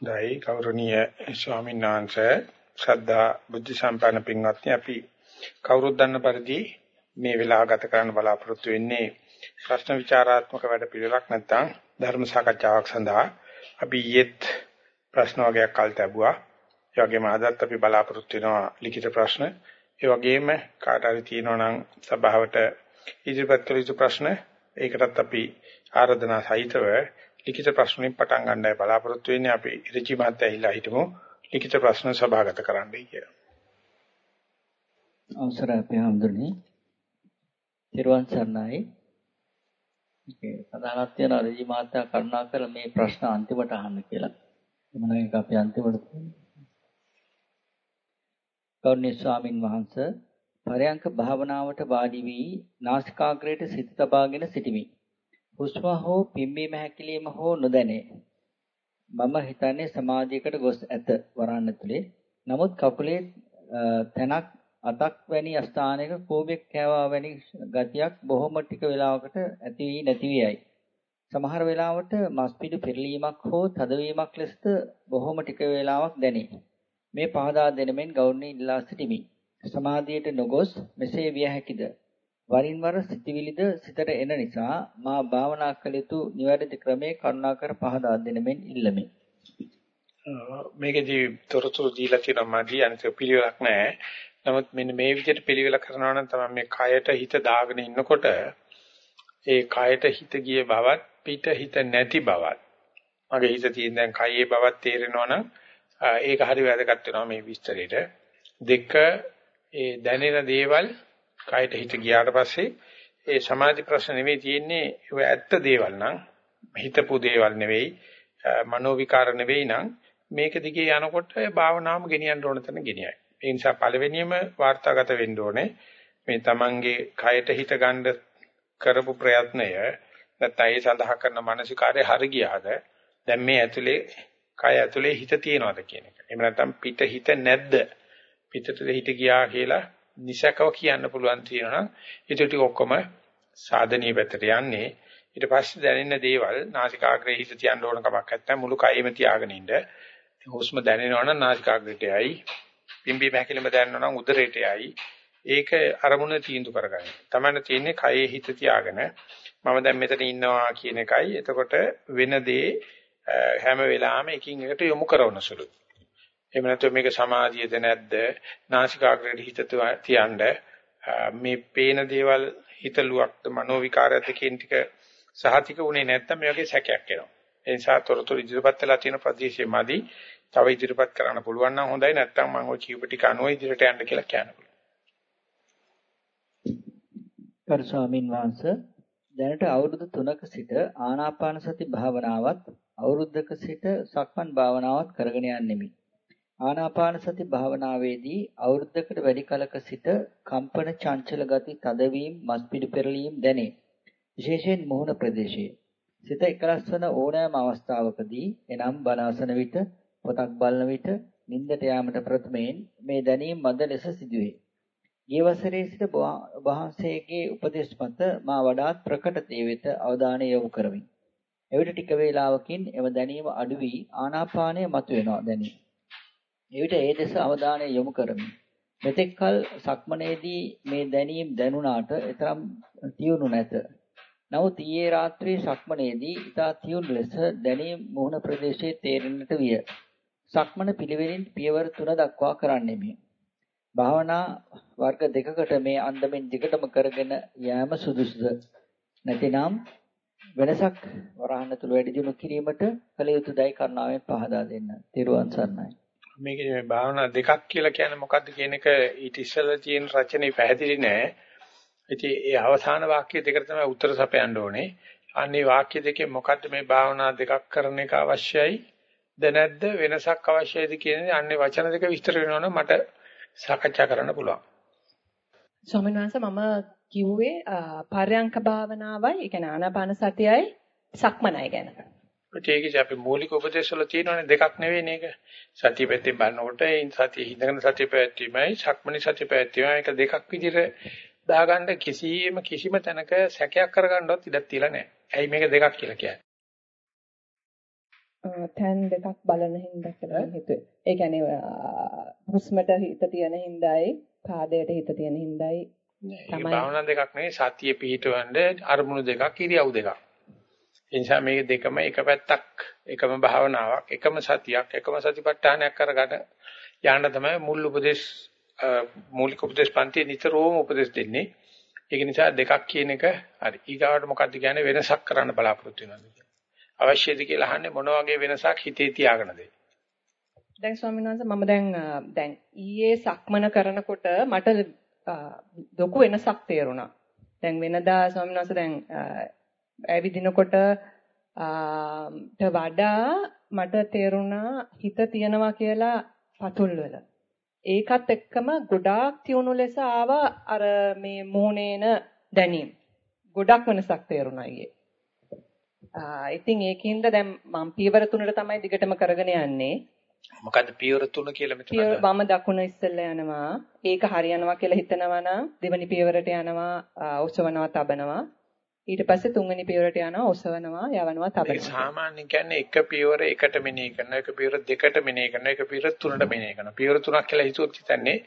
දෛ ගෞරවනීය ස්වාමීන් වහන්සේ ශ්‍රද්ධා බුද්ධ සම්පන්න පින්වත්නි අපි කවුරුත් දන්න පරිදි මේ වෙලාව ගත කරන්න බලාපොරොත්තු වෙන්නේ ප්‍රශ්න විචාරාත්මක වැඩ පිළිවෙලක් නැත්නම් ධර්ම සාකච්ඡාවක් සඳහා අපි ඊයේත් ප්‍රශ්න වගේක් කල් තැබුවා. ඒ වගේම අදත් අපි බලාපොරොත්තු වෙනවා ලිඛිත ප්‍රශ්න. ඒ වගේම කාට හරි තියෙනවා නම් සභාවට ඉදිරිපත් කළ යුතු ප්‍රශ්න ඒකටත් අපි ආරාධනා සහිතව ලිඛිත ප්‍රශ්න වලින් පටන් ගන්නයි බලාපොරොත්තු වෙන්නේ අපි ඍචි මහත්තයා ඇහිලා හිටමු ලිඛිත ප්‍රශ්න සභාගත කරන්නයි කියලා. අවසරයි අපේ හැඳුනේ. තිරුවන් සරණයි. ඒ සදානක් තියෙන ඍචි මහත්තයා කරුණාකර මේ ප්‍රශ්න අන්තිමට අහන්න කියලා. එමනම් ඒක අපි අන්තිමට ගෞරවනීය ස්වාමින් වහන්සේ පරයන්ක භාවනාවට වාඩි වී නාසිකාග්‍රයට සිත තබාගෙන සිටිමි. හුස්ම හෝ පිම්බීම හැකිලිම හෝ නොදැනේ. මම හිතන්නේ සමාධියකට ගොස් ඇත වරන්න තුලේ. නමුත් කකුලේ තැනක් අතක් වැනි ස්ථානයක කෝබෙක් කෑවා වැනි ගතියක් බොහොම ටික වෙලාවකට ඇති වී නැති වී සමහර වෙලාවට මස්පිඩු පෙරලීමක් හෝ තදවීමක් ලෙසද බොහොම ටික වේලාවක් දැනේ. මේ පහදා දෙනමෙන් ගෞරවණීය ඉල්ලා සිටිමි. සමාධියට නොගොස් මෙසේ විය හැකිද? වරින් වර සිතිවිලිද සිතට එන නිසා මා භාවනා කළ යුතු නිවැරදි ක්‍රමයේ කරුණාකර පහදා දෙනමෙන් ඉල්ලමි. මේකදී තොරතුරු දීලා තියෙනවා මදි අනිත් පිළිවෙලක් නැහැ. නමුත් මෙන්න මේ විදිහට පිළිවෙල කරනවා නම් තමයි මේ කයට හිත දාගෙන ඉන්නකොට ඒ කයට හිත ගිය බවත් පිට හිත නැති බවත් මගේ හිත තියෙන දැන් කයේ බවත් තේරෙනවා නම් ඒක හරි වැදගත් වෙනවා මේ විස්තරේට. දෙක ඒ දැනෙන දේවල් කයට හිත ගියාට පස්සේ ඒ සමාධි ප්‍රශ්න නෙවෙයි තියෙන්නේ ඒ ඇත්ත දේවල් නම් හිතපු දේවල් නෙවෙයි මනෝ විකාර නෙවෙයි නම් මේක දිගේ යනකොට භාවනාවම ගෙනියන්න ඕන තැන ගෙනියයි. ඒ නිසා පළවෙනියම වාර්තාගත වෙන්න ඕනේ මේ Tamange කයට හිත ගන්න කරපු ප්‍රයත්නය නැත්නම් ඒ සඳහා කරන මානසිකාරය හරි ගියාද දැන් මේ ඇතුලේ කය ඇතුලේ හිත තියනවාද කියන එක. එහෙම නැත්නම් පිට හිත නැද්ද? පිටට හිත ගියා කියලා නිසකව කියන්න පුළුවන් තියෙනවා නම් ඊට ටික ඔක්කොම සාධනීය පැත්තට යන්නේ ඊට පස්සේ දැනෙන දේවල් නාසිකාග්‍රේ හිත තියන්න ඕන කමක් නැත්නම් මුළු කයෙම තියාගෙන ඉන්න හුස්ම දැනෙනවා නම් නාසිකාග්‍රේට යයි පිම්බි මහැකිලිම දැනෙනවා නම් උදරයට යයි ඒක අරමුණ තීන්දුව කරගන්න. තමන්න තියෙන්නේ කයේ හිත තියාගෙන මම දැන් මෙතන ඉන්නවා කියන එකයි. එතකොට වෙන දේ හැම වෙලාවෙම එකින් එකට යොමු කරන සුළුයි. එහෙම නැත්නම් මේක සමාධියද නැද්ද? නාසිකාග්‍රේට හිත තියන්න මේ පේන දේවල් හිතලුවක්ද මනෝ විකාරයක්ද කියන ටික සහතික උනේ නැත්නම් මේ වගේ සැකයක් එනවා. ඒ නිසා තොරතුරු ඉදිරිපත් වෙලා තියෙන ප්‍රදේශයේ මදි තව ඉදිරිපත් කරන්න පුළුවන් නම් හොඳයි නැත්නම් මම ওই කීප ටික අනුව ඉදිරියට යන්න කියලා කියන්න පුළුවන්. කරු ස්වාමින් වහන්සේ දැනට අවුරුදු 3ක සිට ආනාපාන සති භාවනාවත් අවුරුද්දක සිට සක්මන් භාවනාවත් කරගෙන යන්නෙමි. ආනාපාන සති භාවනාවේදී අවුරුද්දකට වැඩි කලක සිට කම්පන චංචල ගති තදවීම මස්පිඩු පෙරලීම් දැනේ. විශේෂයෙන් මුහුණ ප්‍රදේශයේ. සිත එකලස් වන ඕනෑම අවස්ථාවකදී එනම් බලාසන විට පොතක් බලන විට නිින්දට යාමට ප්‍රථමයෙන් මේ දැනීම මද ලෙස සිදුවේ. ගිය වසරේ සිට වහන්සේගේ උපදේශ මත මා වඩාත් ප්‍රකට දේ වෙත අවධානය යොමු කරමි. එවිට ටික වේලාවකින් එම දැනීම අඩු වී ආනාපානය මතුවෙනවා දැනේ. එවිට ඒ දෙස අවධානය යොමු කරමි. මෙතෙක් කල සක්මනේදී මේ දැනීම් දැනුණාට එතරම් තියුණු නැත. නමුත් ඊයේ රාත්‍රියේ සක්මනේදී ඉතා තියුණු ලෙස දැනීම් මුහුණ ප්‍රදේශයේ තේරෙන්නට විය. සක්මන පිළිවෙලින් පියවර 3 දක්වා කරන්නෙමි. භාවනා වර්ග දෙකකට මේ අන්දමින් දිගටම කරගෙන යෑම සුදුසුද? නැතිනම් වෙනසක් වරහන් තුල වැඩි දියුණු කිරීමට කල යුතු දයි කරුණාවෙන් පහදා දෙන්න. තිරුවන් සරණයි. මේකේ මේ භාවනා දෙකක් කියලා කියන්නේ මොකද්ද කියන එක ඊට ඉස්සෙල්ලා තියෙන රචනයේ පැහැදිලි නෑ. ඉතින් ඒ අවසාන වාක්‍ය දෙකට තමයි උත්තර සපයන්න ඕනේ. අන්නේ වාක්‍ය දෙකේ මොකද්ද මේ භාවනා දෙකක් කරන එක අවශ්‍යයි ද නැද්ද වෙනසක් අවශ්‍යයිද කියන්නේ අන්නේ වචන දෙක විස්තර වෙනවනම් මට සාකච්ඡා කරන්න පුළුවන්. ස්වාමීන් වහන්සේ මම කිව්වේ පර්යංක භාවනාවයි, ඒ කියන්නේ ආනාපාන සතියයි සක්මනයි ගැන. ඒකේ අපි මූලික උපදේශ වල තියෙනවානේ දෙකක් නෙවෙයි නේක. සතිය පැත්තෙන් බලනකොට ඒ සතිය හිඳගෙන සතිය පැවැත්වීමයි සක්මණේ සතිය පැවැත්වීමයි ඒක දෙකක් විදිහට දාගන්න කිසියම් කිසිම තැනක සැකයක් කරගන්නවත් ඉඩක් තියලා නැහැ. ඇයි මේක දෙකක් කියලා කියන්නේ? තැන් දෙකක් බලන හින්දා කියලා හිතුවේ. ඒ කියන්නේ හුස්මට හිත තියෙන හින්දායි පාදයට හිත තියෙන හින්දායි තමයි. භාවනා දෙකක් නෙවෙයි සතිය පිහිටවන්න අරමුණු දෙකක් ඉරියව් දෙකක්. ඒ නිසා මේ දෙකම එක පැත්තක් එකම භාවනාවක් එකම සතියක් එකම සතිපට්ඨානයක් කරගන්න යන්න තමයි මුල් උපදේශ මූලික උපදේශ පන්ති නිතරම උපදේශ දෙන්නේ. ඒක නිසා දෙකක් කියන එක හරි. ඊගාවට මොකද්ද කියන්නේ වෙනසක් කරන්න බලාපොරොත්තු වෙනවද අවශ්‍යද කියලා අහන්නේ මොන වගේ වෙනසක් හිතේ තියාගෙනද? දැන් ස්වාමීන් වහන්සේ මම දැන් දැන් ඊයේ සක්මන කරනකොට මට ලොකු වෙනසක් තේරුණා. දැන් වෙනදා ස්වාමීන් වහන්සේ දැන් ඇවිදිනකොට ට වඩා මට තේරුණා හිත තියනවා කියලා පතුල් වල. ඒකත් එක්කම ගොඩාක් තියුණු ලෙස ආවා අර මේ මූණේන දැනීම. ගොඩක් වෙනසක් තේරුණා ඊයේ. ඉතින් ඒකින්ද දැන් මම පියවර තුනට තමයි දිගටම කරගෙන යන්නේ. මොකද්ද පියවර තුන කියලා මෙතන? පියවර වම දකුණ ඉස්සෙල්ලා යනවා. ඒක හරියනවා කියලා හිතනවා නම් දෙවනි පියවරට යනවා ඔසවනවා තබනවා. ඊට පස්සේ තුන්වෙනි පියවරට යනවා ඔසවනවා යවනවා තබනවා. ඒක සාමාන්‍යයෙන් කියන්නේ එක පියවර එකට මෙනෙහි කරනවා, එක පියවර දෙකට මෙනෙහි කරනවා, එක පියවර තුනට මෙනෙහි කරනවා. පියවර තුනක් කියලා හිතුවොත් හිතන්නේ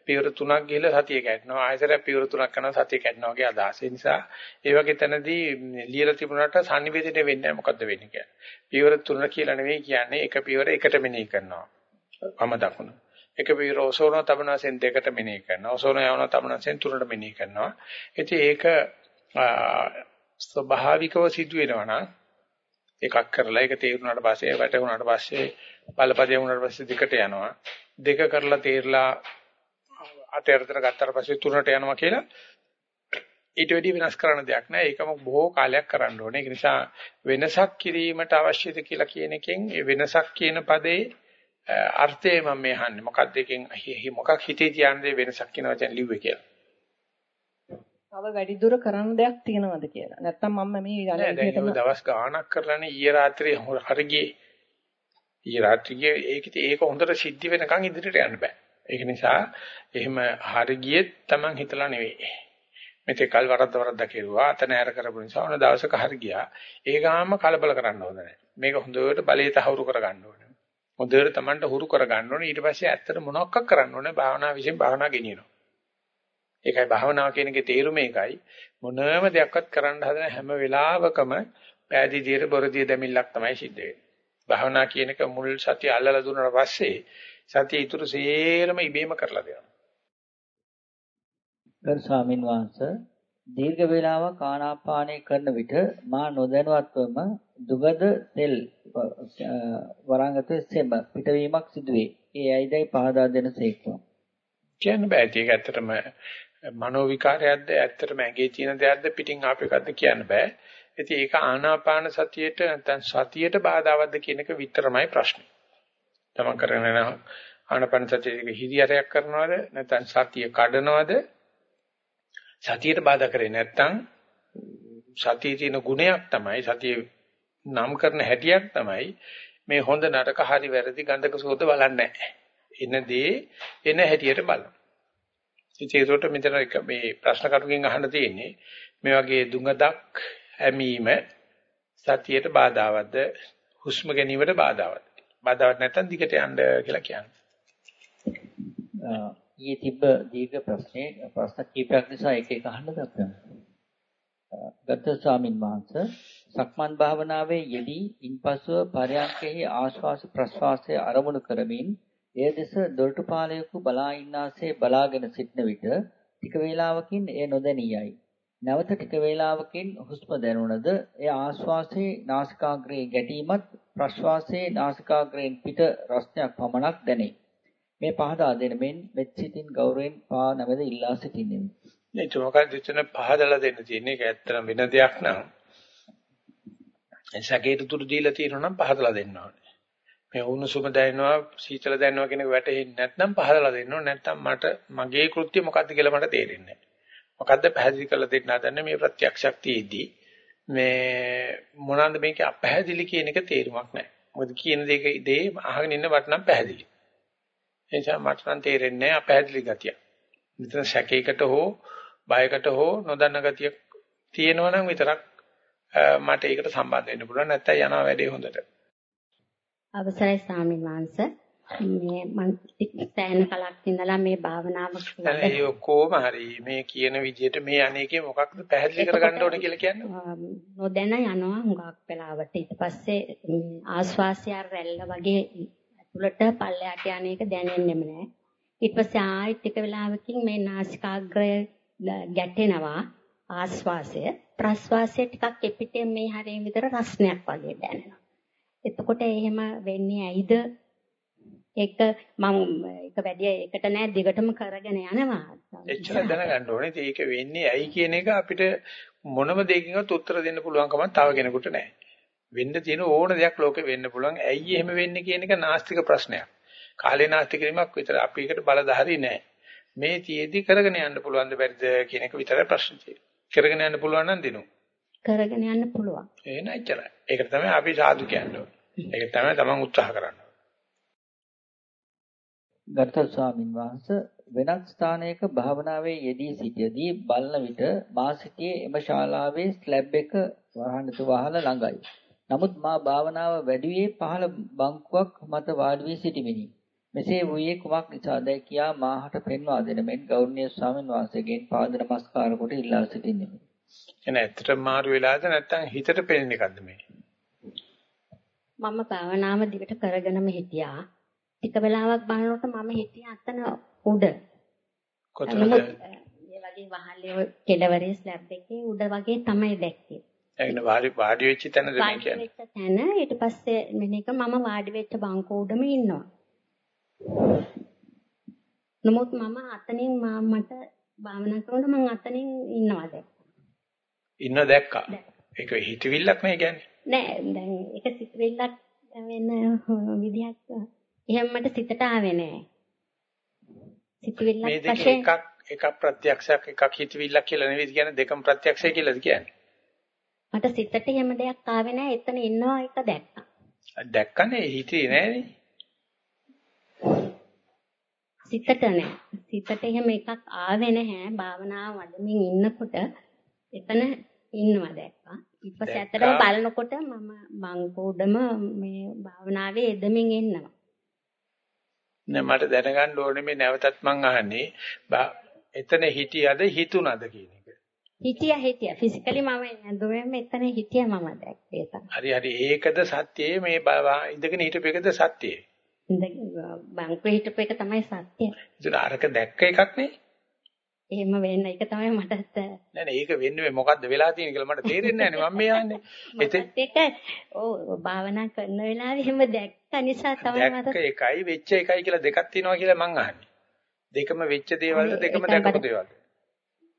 පියවර තුනක් ගිහලා සතිය කැඩනවා ආයතරයක් පියවර තුනක් කරනවා සතිය කැඩනවා වගේ අදහස. ඒ නිසා ඒ වගේ තැනදී ලියලා තිබුණාට sannivedana වෙන්නේ නැහැ මොකද්ද වෙන්නේ කියලා. පියවර තුන කියලා නෙවෙයි කියන්නේ එක පියවර එකට මෙනෙහි කරනවා. වම දකුණ. එක පියවර ඔසවන තබනසෙන් දෙකට මෙනෙහි කරනවා. ඔසවන යවන තබනසෙන් තුනට මෙනෙහි කරනවා. ඉතින් ඒක ස්වභාවිකව සිදු වෙනවා නම් එකක් කරලා ඒක තේරුණාට පස්සේ වැටුණාට පස්සේ බලපදේ වුණාට පස්සේ දෙකට යනවා. දෙක කරලා තේරලා අතේරතර ගත්තාට පස්සේ තුනට යනවා කියලා ඊට වැඩි වෙනස් කරන්න දෙයක් නැහැ. ඒකම බොහෝ කාලයක් කරන්න ඕනේ. ඒක නිසා වෙනසක් කිරීමට අවශ්‍යද කියලා කියන එකෙන් ඒ වෙනසක් කියන පදේ අර්ථය මම මේ අහන්නේ. මොකක්ද එකෙන් මොකක් හිතේ තියන්නේ වෙනසක් කියන වචන ලිව්වේ කියලා. තව වැඩි දුර කරන්න දෙයක් තියෙනවද කියලා. නැත්තම් මම මේ යන දවස් ගාණක් කරලානේ ඊයේ රාත්‍රියේ හරි ගියේ. ඊයේ රාත්‍රියේ ඒක ඒක හොඳට සිද්ධ වෙනකන් ඉදිරියට යන්න බෑ. ඒක නිසා එහෙම හරි ගියෙත් Taman හිතලා නෙවෙයි. මෙතේ කල් වරද්ද වරද්ද කෙරුවා අත නෑර කරපු නිසා ඔන දවසක හරි ගියා. ඒ ගාම කලබල කරන්න හොඳ නැහැ. මේක හොඳට බලයේ තහවුරු කරගන්න ඕනේ. හොඳට Tamanට හුරු කරගන්න ඕනේ. ඊට පස්සේ ඇත්තට මොනවක් කරන්න ඕනේ භාවනා විශ්ෙන් භාවනා ගෙනියනවා. ඒකයි භාවනාව කියන එකේ තේරුම ඒකයි. මොනම දෙයක්වත් කරන්න හදන හැම වෙලාවකම පෑදීදියට බොරදිය දෙමිල්ලක් තමයි සිද්ධ වෙන්නේ. භාවනා කියන එක මුල් සතිය අල්ලලා දුන්නාට පස්සේ සතිය ඉතුරු සේරම ඉබේම කරලා දෙනවා. ගරු ස්වාමින් වහන්සේ දීර්ඝ වේලාවක් ආනාපානය කරන විට මා නොදැනුවත්වම දුගද තෙල් වරංගත සෙම පිටවීමක් සිදුවේ. ඒ ඇයිදයි පහදා දෙන සේක්වා. කියන්න බෑ. ඒක ඇත්තටම මනෝ විකාරයක්ද ඇත්තටම ඇඟේ තියෙන දෙයක්ද පිටින් ආපු එකක්ද කියන්න බෑ. ඉතින් ඒක ආනාපාන සතියේට නැත්නම් සතියේට බාධාවත්ද කියන එක විතරමයි ප්‍රශ්නේ. තමන් කරගෙන යන ආනපන සතියේ හිරියරයක් කරනවද නැත්නම් සතිය කඩනවද සතියට බාධා කරේ නැත්නම් සතියේ තියෙන ගුණයක් තමයි සතියේ නම් කරන හැටියක් තමයි මේ හොඳ නරක හරි වැරදි ගඳක සෝද බලන්නේ එනදී එන හැටියට බලන. ඉතින් ඒකට මෙතන මේ ප්‍රශ්න කරුගෙන් අහන්න තියෙන්නේ මේ වගේ දුඟදක් හැමීම සතියට බාධාවත්ද හුස්ම ගැනීමට බාධාවත්ද බාධාවක් නැත්නම් දිගට යන්න කියලා කියන්නේ. ඊයේ තිබ්බ දීර්ඝ ප්‍රශ්නේ ප්‍රශ්න කීපයක් නිසා එක එක අහන්න දක්වනවා. ගත ස්වාමින් වහන්සේ සක්මන් භාවනාවේ යෙදී ඉන්පසුව පරයන්කෙහි ආශ්වාස ප්‍රශ්වාසයේ අරමුණු කරමින් එය දෙස දොරටුපාලයක බලා ඉන්නාසේ බලාගෙන සිටන විට ටික වේලාවකින් එය නොදැනියයි. නැවත ටික වේලාවකින් හුස්ම දැනුණද එය ආශ්වාසයේ නාසිකාග්‍රයේ ගැටීමත් ප්‍රශ්වාසයේ නාසිකාග්‍රයෙන් පිට රස්නයක් පමණක් දැනේ. මේ පහදා දෙන මෙන් මෙත් සිතින් ගෞරවයෙන් පා නැමෙද ඉල්ලා සිටින්නේ. මේ මොකක්ද එතන පහදලා දෙන්න තියෙන්නේ ඒක ඇත්තටම වෙන දෙයක් නං. සැකේට තුරු දීලා තියෙනවා නම් පහදලා දෙන්න ඕනේ. මේ උණුසුම දැනෙනවා සීතල දැනෙනවා කියන එක වැටහෙන්නේ නැත්නම් පහදලා දෙන්න ඕනේ. නැත්නම් මට මගේ කෘත්‍ය මොකක්ද කියලා මට තේරෙන්නේ නැහැ. මොකද්ද පැහැදිලි කරලා දෙන්න හදන්නේ මේ ප්‍රත්‍යක්ෂක් තියේදී මේ මොනවාද මේකේ අපැහැදිලි කියන එක තේරුමක් නැහැ. මොකද කියන දෙක දේ අහගෙන ඉන්න වටනම් පැහැදිලි. ඒ නිසා මට නම් තේරෙන්නේ නැහැ අපැහැදිලි ගතිය. මෙතන සැකයකට හෝ බයකට හෝ නොදන්න ගතිය තියෙනවා නම් විතරක් මට ඒකට සම්බන්ධ වෙන්න පුළුවන් නැත්නම් යනවා වැඩේ හොඳට. අවසරයි ස්වාමීන් වහන්සේ. මේ මම සෑහෙන කලක් ඉඳලා මේ භාවනාව ඒ ඔක්කොම හරි මේ කියන විදිහට මේ අනේකේ මොකක්ද පැහැදිලි කරගන්න ඕනේ කියලා කියන්නේ? නොදැන යනවා හුඟක් වෙලාවට. ඊට පස්සේ ආස්වාසය රැල්ල වගේ ඇතුළට පල්ලයට යන එක දැනෙන්නෙම නෑ. ඊට පස්සේ ආයෙත් ටික වෙලාවකින් මේ නාසිකාග්‍රය ගැටෙනවා ආස්වාසය ප්‍රස්වාසය ටිකක් එපිටේ මේ හරිය විතර රස්නයක් වගේ දැනෙනවා එතකොට එහෙම වෙන්නේ ඇයිද ඒක මම ඒක වැඩි එකට නෑ දිගටම කරගෙන යනවා. එච්චර දැනගන්න ඕනේ. ඒක වෙන්නේ ඇයි කියන එක අපිට මොනම දෙයකින්වත් උත්තර දෙන්න පුළුවන් කමක් තව කෙනෙකුට නෑ. වෙන්න තියෙන ඕන දෙයක් ලෝකේ වෙන්න පුළුවන්. ඇයි එහෙම වෙන්නේ කියන එක නාස්තික ප්‍රශ්නයක්. කාලේ නාස්තික කිරීමක් විතර අපි එකට බලධාරී නෑ. මේ තියේදී කරගෙන යන්න පුළුවන්ද බැරිද කියන එක විතරයි ප්‍රශ්නේ තියෙන්නේ. කරගෙන යන්න පුළුවන් නම් දිනු. කරගෙන යන්න පුළුවන්. ඒ නෑච්චරයි. ඒකට තමයි අපි සාදු කියන්නේ. ඒක තමයි තමන් උත්සාහ කරන්නේ. ගරුතර ස්වාමින් වහන්සේ වෙනත් ස්ථානයක භාවනාවේ යෙදී සිටියදී බලන විට මා සිටියේ එම ශාලාවේ ස්ලැබ් එක වහන්නතු වහල ළඟයි. නමුත් මා භාවනාව වැඩිවේ පහළ බංකුවක් මත වාඩි වී සිටිමිනි. මෙසේ වූයේ කුමක් නිසාද කියා මාහට පෙන්වා දෙන මෙන් ගෞරවනීය ස්වාමින් වහන්සේගෙන් පාද නමස්කාර කොට ඉල්ලා සිටින්නෙමි. එන ඇත්තටම මාරු වෙලාද නැත්නම් හිතට පෙනෙන එකක්ද මේ? මම භාවනාව දිගට කරගෙනම හිටියා. ටික වෙලාවක් බලනකොට මම හිටියේ අතන උඩ. කොතනද? මේ වගේ වහලේ කෙළවරේ ස්ලැබ් එකේ උඩ වගේ තමයි දැක්කේ. එන්න වාඩි වාඩි වෙච්ච තැනද මේ කියන්නේ? වාඩි වෙච්ච තැන ඊට පස්සේ මෙන්නක මම වාඩි වෙච්ච බංකුව උඩම ඉන්නවා. නමුත් මම අතනින් මට භාවනා කරනකොට මම අතනින් ඉන්නවා දැක්කා. ඉන්න දැක්කා. ඒක හිතවිල්ලක් නේ කියන්නේ. නෑ දැන් ඒක සිතවිල්ලක් වෙන විදිහක් එහෙම මට සිතට ආවේ නෑ. සිතවිල්ලක් වශයෙන් එකක් එකක් ප්‍රත්‍යක්ෂයක් එකක් හිතවිල්ලක් කියලා නෙවෙයි කියන්නේ දෙකම ප්‍රත්‍යක්ෂය කියලාද කියන්නේ? මට සිතට එහෙම දෙයක් ආවේ නෑ එතන ඉන්නවා එක දැක්කා. දැක්කනේ හිතේ නෑනේ. සිතට නෑ. සිතට එහෙම එකක් ආවේ නැහැ. භාවනාව වඩමින් ඉන්නකොට එතන ඉන්නවා දැක්කා. ඊට පස්සේ ඇත්තටම බලනකොට මම බංකෝඩම මේ භාවනාවේ එදමින් ඉන්නවා. නෑ මට දැනගන්න ඕනේ මේ නැවතත් මං අහන්නේ එතන හිටියද හිතුණද කියන එක. හිටියා හිටියා ෆිසිකලි මම ඇඳුමෙන් මෙතන හිටියා මම දැක්කේ තමයි. හරි හරි ඒකද සත්‍යයේ මේ ඉඳගෙන හිටපු එකද සත්‍යයේ? බංකුවේ හිටපු එක තමයි සත්‍යය. ඒක අරක දැක්ක එකක් නේ? එහෙම වෙන්න ඒක තමයි මට නෑ නෑ ඒක වෙන්නේ මොකද්ද වෙලා තියෙන්නේ කියලා මට තේරෙන්නේ නෑනේ මම මේ යන්නේ. ඒක ඔව් භාවනා කරන වෙලාවේ එහෙම දැක්ක නිසා තමයි මට දැක්ක එකයි වෙච්ච එකයි කියලා දෙකක් තියෙනවා කියලා මං අහන්නේ. දෙකම වෙච්ච දේවල්ද දෙකම දැකපු දේවල්ද?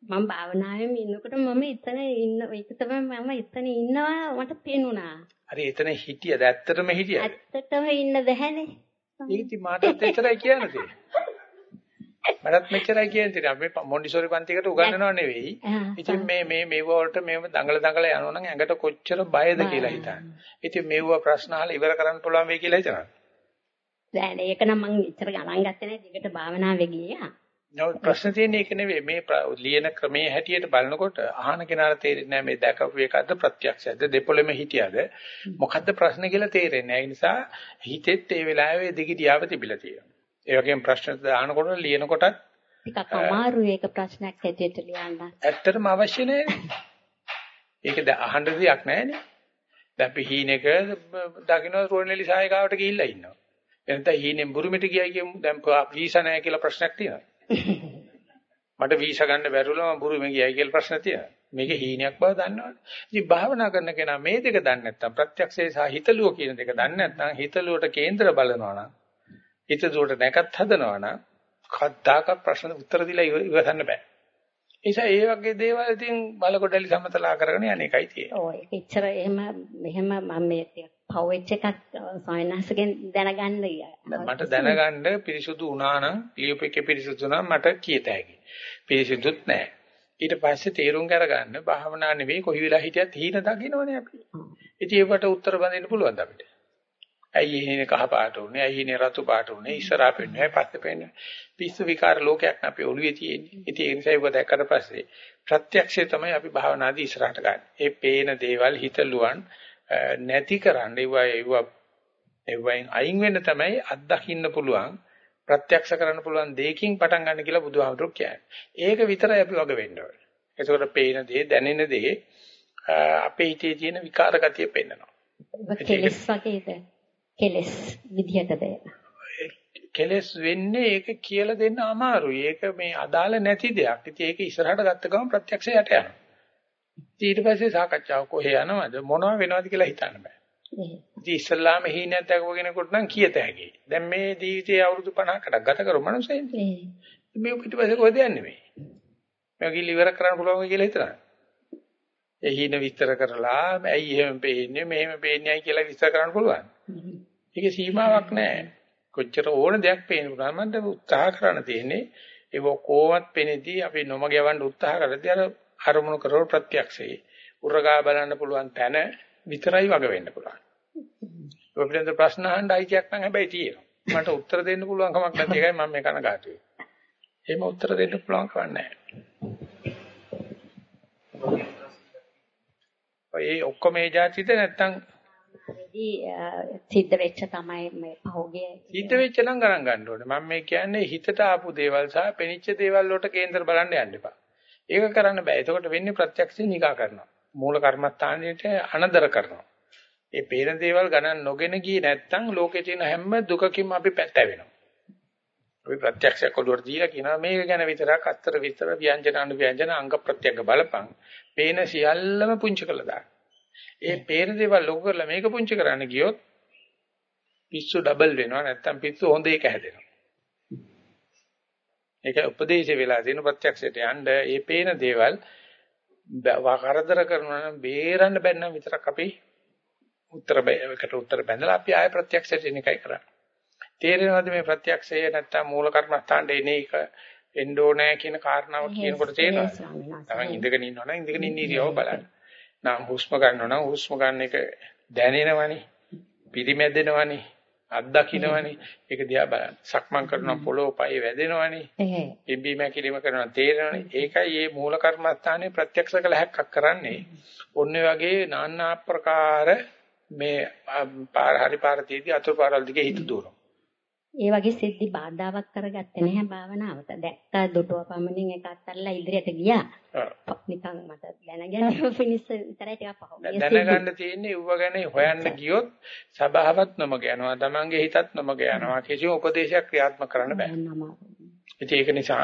මම භාවනාවෙම ඉන්නකොට මම එතන ඉන්න ඒක තමයි මම එතන ඉන්නවා මට පේනුණා. හරි එතන හිටියද ඇත්තටම හිටියද? ඇත්තටම ඉන්න බැහැනේ. ඒක ඉතින් මාටත් එච්චරයි කියන්නේ. මටත් මෙච්චරයි කියන්නේ. අපි මොන්ඩිසෝරි පන්තිකට උගන්වනව නෙවෙයි. ඉතින් මේ මේ මේව වලට මේව දඟල දඟල යනවා නම් ඇඟට කොච්චර බයද කියලා හිතන්න. ඉතින් මේව ප්‍රශ්න අහලා ඉවර කරන්න පුළුවන් වෙයි කියලා හිතනවා. දැන් ඒක නම් මම ඉතර ගණන් ගත්තේ නැහැ. දිගට භාවනාවේ ගියා. නමුත් ප්‍රශ්න තියෙන්නේ ඒක නෙවෙයි. මේ ලියන ක්‍රමයේ හැටියට බලනකොට අහන කෙනාට තේරෙන්නේ නැහැ මේ දැකපු එකක්ද ප්‍රත්‍යක්ෂයක්ද දෙපොළෙම හිටියද මොකද්ද ප්‍රශ්න කියලා තේරෙන්නේ නැහැ. ඒ නිසා හිතෙත් ඒ වෙලාවේ දිගිඩියාව තිබිලා තියෙනවා. ඒ වගේම ප්‍රශ්න දානකොට ලියනකොටත් ටිකක් අමාරුයි ඒක ප්‍රශ්නයක් හැටියට ලියන්න. ඇත්තටම අවශ්‍ය නැහැ. ඒක අහන්න දෙයක් නැහැනේ. දැන් අපි හීනෙක දකින්න රෝණෙලි සායකාවට ගිහිල්ලා ඉන්නවා. එනත හීනෙන් බුරුමිට ගියයි කියමු. දැන් වීසා නැහැ කියලා ප්‍රශ්නයක් තියෙනවා. මට වීසා ගන්න බැරුවලා මම බුරුමේ ගියයි කියලා ප්‍රශ්න තියෙනවා. මේක හීනයක් බව දන්නවනේ. ඉතින් භාවනා කරන කෙනා මේ දෙක දන්නේ නැත්නම් ප්‍රත්‍යක්ෂය සහ හිතලුව කියන දෙක දන්නේ නැත්නම් හිතලුවට කේන්දර බලනවා නම් හිත දුරට නැකත් හදනවා නම් කද්දාක ප්‍රශ්න උත්තර දීලා ඉවසන්න බෑ. නිසා ඒ වගේ දේවල් ඉතින් බලකොඩලි සමතලා කරගෙන යන්නේකයි තියෙන්නේ. ඔව් ඒක ඉච්චර එහෙම මෙහෙම මම මේ පව් වෙච්ච එකක් සොයනහසගෙන් දැනගන්න මට දැනගන්න පිරිසුදු වුණා නම් ලියුපෙකේ පිරිසුදු නම් මට කියත හැකියි. පිරිසුදුත් නැහැ. ඊට පස්සේ තේරුම් අරගන්න භාවනා නෙවෙයි කොහි වෙලා හිටියත් හීන දකින්නෝනේ අපි. ඉතින් ඒකට උත්තර බඳින්න පුළුවන් අපිට. ඇයි එහෙනේ කහ පාට උනේ? ඇයි එහෙනේ රතු පාට උනේ? ඉස්සරහා පෙන්නේ, පස්සේ පෙන්නේ. පිස්සු විකාර ලෝකයක් අපේ ඔළුවේ තියෙන්නේ. ඉතින් ඒ නිසා ඒක දැක්කට පස්සේ ප්‍රත්‍යක්ෂය තමයි අපි භාවනාදී ඉස්සරහට ගන්න. ඒ පේන දේවල් හිතලුවන් නැති කරන්න ඒවා ඒවා ඒ වයින් අයින් වෙන්න තමයි අත්දකින්න පුළුවන් ප්‍රත්‍යක්ෂ කරන්න පුළුවන් දෙයකින් පටන් ගන්න කියලා බුදුහාමුදුරු කියන්නේ. ඒක විතරයි අපි වග වෙන්න ඕනේ. ඒකෝට පේන දේ දැනෙන දේ අපේ හිතේ තියෙන විකාර ගතිය පෙන්නනවා. කෙලස් වගේද? කෙලස් විදියටද? කෙලස් වෙන්නේ ඒක කියලා දෙන්න අමාරුයි. ඒක මේ අදාළ නැති දෙයක්. ඉතින් ඒක ඉස්සරහට ගත්ත ගමන් ප්‍රත්‍යක්ෂයට යනවා. ඊට පස්සේ සාකච්ඡාව කොහේ යනවද මොනව වෙනවද කියලා හිතන්න බෑ. ඉතින් ඉස්ලාම හීනයක් දැකපු කෙනෙකුට නම් කියත හැකියි. දැන් මේ ජීවිතයේ අවුරුදු 50කට ගත කරු මනුස්සයෙන්නේ. මේ පිටිපස්සේ කොහෙද යන්නේ මේ? මේ කිලි ඉවර කරන්න පුළුවන් කියලා හිතනවා. ඒ හීන විස්තර කරලා ඇයි එහෙම පේන්නේ මෙහෙම පේන්නේ කියලා විස්තර කරන්න පුළුවන්. ඒකේ සීමාවක් නැහැ. කොච්චර ඕන දෙයක් පේන්න පුළුවන් මන්ට උත්සාහ කරන්න තියෙන්නේ ඒක කොහොමත් පෙනෙදී අපි නොමග යවන්න උත්සාහ කරද්දී අර අරමුණු කරවල ප්‍රත්‍යක්ෂයේ උරගා බලන්න පුළුවන් තැන විතරයි වග වෙන්න පුළුවන්. ඔය පිළිබඳ ප්‍රශ්න අහන්න අයිතියක් නම් හැබැයි තියෙනවා. මට උත්තර දෙන්න පුළුවන් කමක් නැති එකයි මම මේ කනගාටු වෙන්නේ. එහෙම උත්තර දෙන්න පුළුවන් කමක් නැහැ. ඔය ඔක්කොම ඒ જાතිද නැත්තම් වෙදී සිද්ධ වෙච්ච තමයි මේ පහෝගේ සිද්ධ වෙච්ච නම් ගණන් ගන්න ඕනේ. මම මේ කියන්නේ හිතට ආපු දේවල් සහ පෙනිච්ච දේවල් වලට කේන්දර බලන්න යන්න එපා. ඒක කරන්න බෑ. එතකොට වෙන්නේ ප්‍රත්‍යක්ෂයෙන් නිගා කරනවා. මූල කර්මස්ථානයේට අනදර කරනවා. ඒ පේන දේවල් ගණන් නොගෙන ගියේ නැත්තම් ලෝකේ තියෙන හැම දුකකින්ම අපි පැටවෙනවා. අපි ප්‍රත්‍යක්ෂ කොළුවට දීලා කියනවා මේක ගැන විතරක් අත්තර විතර ව්‍යංජන අනු ව්‍යංජන අංග ප්‍රත්‍යංග බලපං. පේන සියල්ලම පුංචි කළා දාන්න. ඒ පේන දේවල් ලොකු කරලා මේක පුංචි කරන්න ගියොත් පිස්සු ඩබල් වෙනවා නැත්තම් පිස්සු හොඳ එක හැදෙනවා. ඒක උපදේශය වෙලා තියෙන ප්‍රත්‍යක්ෂයට යන්න ඒ පේන දේවල් කරදර කරනවා නම් බේරන්න බැන්නම් විතරක් අපි උත්තර බයකට උත්තර බැඳලා අපි ආය ප්‍රත්‍යක්ෂයට එන එකයි කරන්නේ. තේරෙනවද මේ ප්‍රත්‍යක්ෂය නැත්තම් මූල කර්මස්ථානට එන එක එන්න ඕනේ කියන කාරණාව කියනකොට තේරෙනවද? තමයි ඉඳගෙන ඉන්නවා නම් ඉඳගෙන ඉන්න ඉරියව බලන්න. නම් හුස්ම ගන්නවා නම් හුස්ම ගන්න එක දැනෙනවනේ. පිරිමැදෙනවනේ. අත්දකින්නවනේ. ඒක දිහා බලන්න. සක්මන් කරනවා පොළොව පය වැදෙනවනේ. පිම්බි මැකිලිම කරනවා තේරෙනවනේ. ඒකයි මේ මූල කර්මස්ථානයේ ප්‍රත්‍යක්ෂ කළ හැක්කක් කරන්නේ. ඔන්න වගේ নানা ආකාර මේ පාර හරි පාර තියදී අතුරු පාරවල් දිගේ හිත දුවනවා. ඒ වගේ සිද්ධි බාධාවක් කරගත්තේ නැහැ භාවනාවට. දැක්ක දුටුව පමණින් එක අත්හැරලා ඉදිරියට ගියා. නිකන් මට දැනගැනීම පිණිස විතරයි ටිකක් පහු. දැනගන්න තියෙන්නේ ඌව ගැන හොයන්න ගියොත් සබාවත් නොමග යනවා. Tamange හිතත් නොමග යනවා. කිසිම උපදේශයක් ක්‍රියාත්මක කරන්න බෑ. ඒක නිසා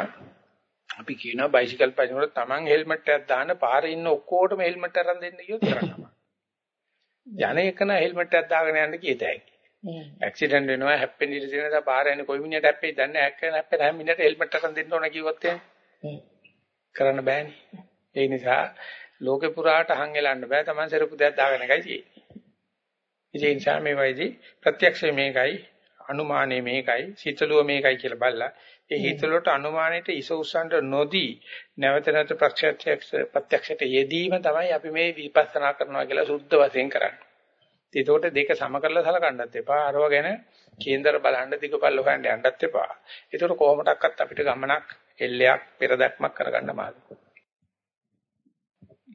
අපි කියනවා බයිසිකල් පදිනකොට Taman හෙල්මට් එකක් දාන්න පාරේ ඉන්න ඔක්කොටම හෙල්මට් අරන් දෙන්න කියොත් කරන්න. යන එකන හෙල්මට් එකක් දාගෙන යන්න කීයතයි. ඇක්සිඩන්ට් වෙනවා හැප්පෙන්න ඉඩ තියෙන නිසා පාර යන්නේ කොයි මිනිහට හැප්පෙයිද දන්නේ නැහැ. හැක්කන හැප්පෙන හැම මිනිහට හෙල්මට් එකක් දෙන්න ඕන කිව්වොත් කරන්න බෑනේ. ඒ නිසා ලෝකේ පුරාට හං එලන්න බෑ. Taman සරපු දෙයක් දාගෙන එකයි තියෙන්නේ. ඒ නිසා මේ වයිදී ප්‍රත්‍යක්ෂය මේකයි, අනුමානය මේකයි, සිතලුව මේකයි කියලා බලලා ඒ හිතලට අනුමානයට ඉස උස්සන්ට නොදී නැවත නැවත ප්‍රත්‍යක්ෂ ප්‍රත්‍යක්ෂයට යෙදීම තමයි අපි මේ විපස්සනා කරනවා කියලා සුද්ධ වශයෙන් කරන්නේ. ඒකෝට දෙක සම කරලා සලකන්නත් එපා. අරව ගැන කේන්දර බලන්න දිගපල්ල හොයන්න යන්නත් එපා. ඒතකොට කොහොමඩක්වත් අපිට ගමනක් එල්ලයක් පෙරදක්මක් කරගන්න මාර්ගය.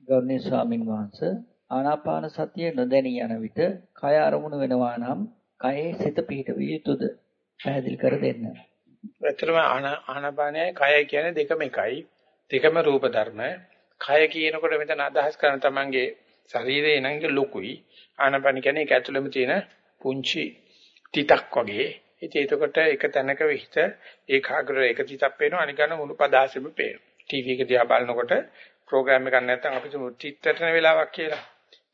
ගෞරවනීය ස්වාමින් වහන්සේ ආනාපාන සතිය නොදැනී යන විට කය අරමුණු වෙනවා නම් කයේ සිත පිහිට විය යුතුද? පැහැදිලි කර දෙන්න. ඇත්තටම ආනාපානයයි කයයි කියන්නේ දෙකම එකයි. දෙකම රූප ධර්ම. කය කියනකොට මෙතන අදහස් කරන තමන්ගේ ශරීරේ නම් ලොකුයි. ආනාපාන කියන්නේ ඒක ඇතුළෙම තියෙන පුංචි තිතක් වගේ. ඉතින් එතකොට එක තැනක විහිත ඒකාග්‍ර එක තිතක් පේනවා අනිකන මුළු පදාසෙම පේනවා. ටීවී එක දිහා බලනකොට ප්‍රෝග්‍රෑම් එකක් නැත්නම් අපිට චිත්තටන වෙලාවක් කියලා.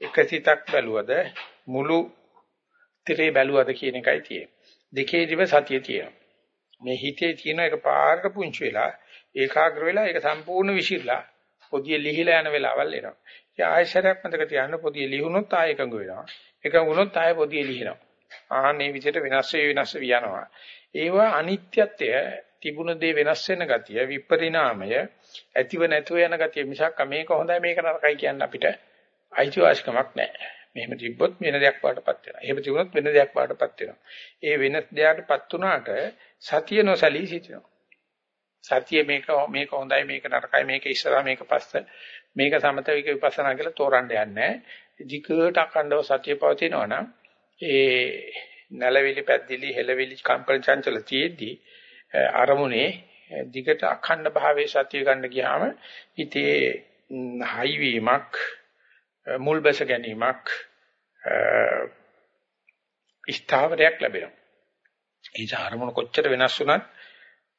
එක තිතක් බැලුවද මුළු තිරේ බැලුවද කියන එකයි තියෙන්නේ. දෙකේදිම සතිය තියෙනවා. මේ හිතේ තියෙන එක පාරට පුංචි වෙලා ඒකාග්‍ර වෙලා ඒක සම්පූර්ණ විසිරලා පොදිය ලිහිලා යන වෙලාවල් එනවා. ඒ ආයශරයක් මතක තියාගන්න පොදිය ලිහුනොත් ආය එකඟ වෙනවා. එකඟ වුණොත් ආය පොදිය ලිහිනවා. ආන්නේ විදිහට වෙනස් වෙවි වෙනස් වෙවි යනවා. ඒවා අනිත්‍යත්වය තිබුණ දේ වෙනස් වෙන ගතිය විපරිණාමය ඇතිව නැතුව යන ගතිය මිසක් මේක හොඳයි මේක නරකයි කියන්න අපිට අයිතිවාසිකමක් නැහැ. මෙහෙම තිබ්බොත් වෙන දෙයක් වඩටපත් වෙනවා. එහෙම තිබුණොත් වෙන දෙයක් වඩටපත් වෙනවා. ඒ වෙන දෙයකටපත් වුණාට සතිය නොසලී සිටිනවා. සතිය මේක මේක හොඳයි මේක නරකයි මේක ඉස්සරහා මේක පස්ස මේක සමත වික විපස්සනා කියලා තෝරන්න යන්නේ. ධිකට අඛණ්ඩව සතිය පවතිනවා නම් ඒ නැලවිලි පැද්දිලි හෙලවිලි කම්පන චංචල තියේදී අරමුණේ දිගට අඛණ්ඩ භාවයේ සතිය ගන්න ගියාම හිතේ හයි වීමක් මුල් බැස ගැනීමක් ස්ථාවරයක් ලැබෙනවා. ඒ අරමුණ කොච්චර වෙනස් වුණත්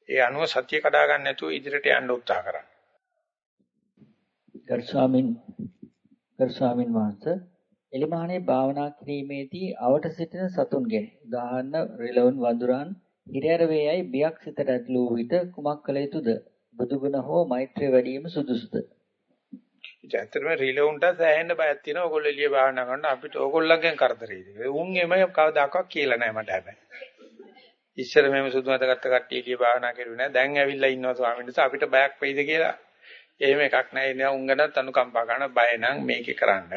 ඒ අනුව සතිය කඩා ගන්න නැතුව ඉදිරියට යන්න උත්සාහ කරන්න. ගරු ස්වාමින් ගරු ස්වාමින් වහන්සේ එලිමහනේ භාවනා කිරීමේදී අවට සිටින සතුන්ගෙන් උදාහරණ රිලවන් වඳුරන් හිරෑර වේයයි බියක් සිතට ඇතුළු වූ විට කුමක් කළ යුතුද? බුදුගුණ හෝ මෛත්‍රිය වැඩි වීම සුදුසුද? ඉතින් ඇත්තටම රිලවුන්ට සෑහෙන්න බයක් තියෙනවා. ඕගොල්ලෝ එළිය භාවනා කරන අපිට ඕගොල්ලන්ගෙන් කරදරේද. උන් එම කවදාකවත් කියලා නැහැ මට හැබැයි. ඉස්සර මෙහෙම සුදුමත ගත්ත කට්ටිය එළිය භාවනා කරුවේ නැහැ. දැන් ඇවිල්ලා ඉන්නවා ස්වාමීන් වහන්සේ අපිට බයක් වෙයිද කියලා. එහෙම එකක් නැහැ. නේ උංගනත් අනුකම්පා කරන බය නම් මේකේ කරන්න.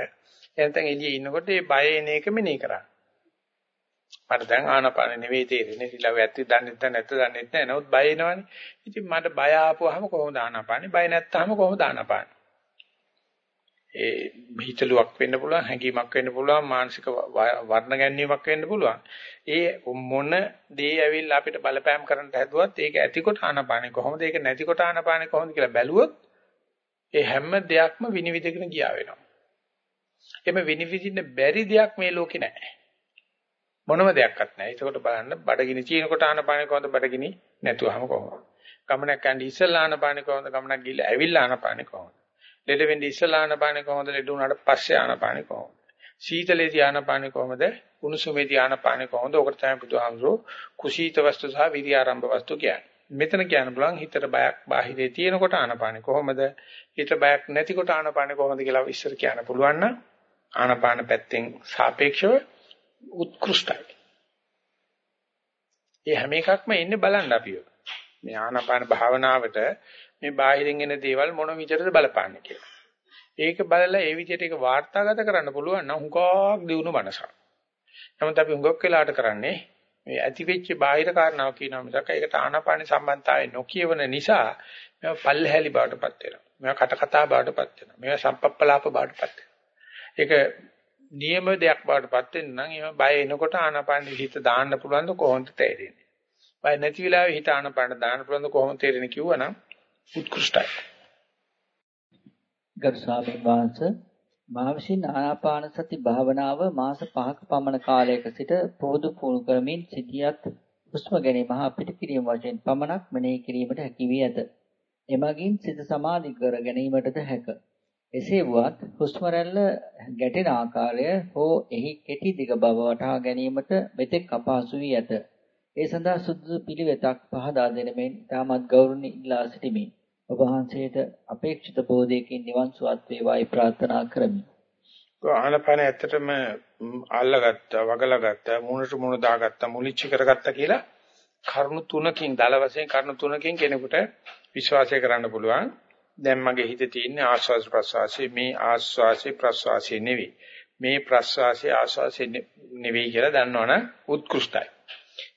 එතෙන් එළියේ ඉන්නකොට මේ බය එන එක මෙනේ කරන්න. මට දැන් ආනපාන නෙවෙයි තේරෙන්නේ. සිලව ඇත්ති දන්නේ නැත්නම් නැත්නම් දන්නේ නැහැ. නමුත් බය එනවනේ. ඉතින් මට බය ආපුවාම කොහොමද ආනපානේ? බය නැත්නම් කොහොමද ආනපානේ? ඒ හිතලුවක් වෙන්න පුළුවන්, හැඟීමක් වෙන්න පුළුවන්, මානසික වර්ණ ගැනීමක් වෙන්න පුළුවන්. ඒ මොන දේ ඇවිල්ලා අපිට බලපෑම් කරන්න හැදුවත් ඒක ඇතිකොට ආනපානේ කොහොමද? ඒක නැතිකොට ආනපානේ කොහොමද කියලා බැලුවොත් ඒ හැම දෙයක්ම විනිවිදගෙන ගියා වෙනවා. එමෙ විනිවිදින්න බැරි දෙයක් මේ ලෝකේ නැහැ. මොනම දෙයක්වත් නැහැ. ඒකකොට බලන්න බඩගිනි චීනකොට ආනපානේ කොහොමද බඩගිනි නැතුවම කොහොමද? ගමනක් යන්නේ ඉස්සල්ලා ආනපානේ කොහොමද? ගමනක් ගිහලා ඇවිල්ලා ආනපානේ කොහොමද? ලෙඩ වෙන්නේ ඉස්සල්ලා ආනපානේ කොහොමද? ලෙඩ වුණාට පස්සේ ආනපානේ කොහොමද? සීතලේදී ආනපානේ කොහොමද? උණුසුමේදී ආනපානේ කොහොමද? ඔකට තමයි බුදුහාමුදුරෝ කුසීත වස්තු සහ විරි ආරම්භ වස්තු කියන්නේ. මෙතන කියන්න බලන් හිතට බයක් බාහිරේ තියෙනකොට ආනපානේ කොහොමද? හිත බයක් නැතිකොට ආනපානේ කොහොමද කියලා ඉස්සර කියන්න පුළුවන් නම් ආනපාන පැත්තෙන් සාපේක්ෂව උත්කෘෂ්ටයි. ඒ හැම එකක්ම එන්නේ බලන්න අපිව. මේ ආනාපාන භාවනාවට මේ බාහිරින් එන දේවල් මොන විදිහටද බලපාන්නේ කියලා. ඒක බලලා ඒ විදිහට ඒක වාර්තාගත කරන්න පුළුවන් නම් හුඟක් දිනු මනසක්. නමුත් අපි හුඟක් වෙලාට කරන්නේ මේ ඇති වෙච්ච බාහිර කාරණාව කියනවා මිසක් ඒකට ආනාපාන සම්බන්ධතාවය නොකියවන නිසා මේවා පල්හැලි බවටපත් වෙනවා. මේවා කට කතා බවටපත් වෙනවා. මේවා සම්පප්පලාප බවටපත් වෙනවා. ඒක නියම දෙයක් බවටපත් වෙන්න නම් එහෙම බය එනකොට ආනාපාන හිත දාන්න පුළුවන්ද කොහොමද තේරෙන්නේ? බය නැති වෙලාවෙ හිත ආනාපාන දාන්න පුළුවන්ද කොහොමද තේරෙන්නේ කිව්වනම් උත්කෘෂ්ටයි. ගරු ස්වාමීන් වහන්සේ මා විසින් ආනාපාන සති භාවනාව මාස 5ක පමණ කාලයක සිට පොදු පුහුණු කරමින් සිටියත් හුස්ම ගැනීම හා පිටකිරීම වශයෙන් පමණක් මෙනෙහි කිරීමට හැකි වී ඇත. එමගින් සිත සමාධි කර ගැනීමටද හැකිය. එසේ වුවත් හුස්ම රැල්ල ගැටෙන ආකාරය හෝ එහි කෙටි දිග බව වටහා ගැනීමට මෙතෙක් අපහසු වී ඇත. ඒ සඳහා සුදුසු පිළිවෙතක් පහදා දෙන මෙන් තාමත් ගෞරවණීය ඉල්ලා සිටිමි. ඔබ වහන්සේට අපේක්ෂිත බෝධියකින් නිවන් සුවත් වේවායි ප්‍රාර්ථනා කරමි. ආනපන ඇත්තටම අල්ලගත්තා, වගලාගත්තා, මුණට මුණ දාගත්තා, මුලිච්ච කරගත්තා කියලා කරුණු තුනකින් දල වශයෙන් කරුණු තුනකින් කෙනෙකුට විශ්වාසය කරන්න පුළුවන්. දැන් මගේ හිතේ තියෙන ආස්වාද ප්‍රසවාසයේ මේ ආස්වාසේ ප්‍රසවාසයේ නෙවෙයි. මේ ප්‍රසවාසයේ ආස්වාසේ නෙවෙයි කියලා දන්නවනම් උත්කෘෂ්ටයි.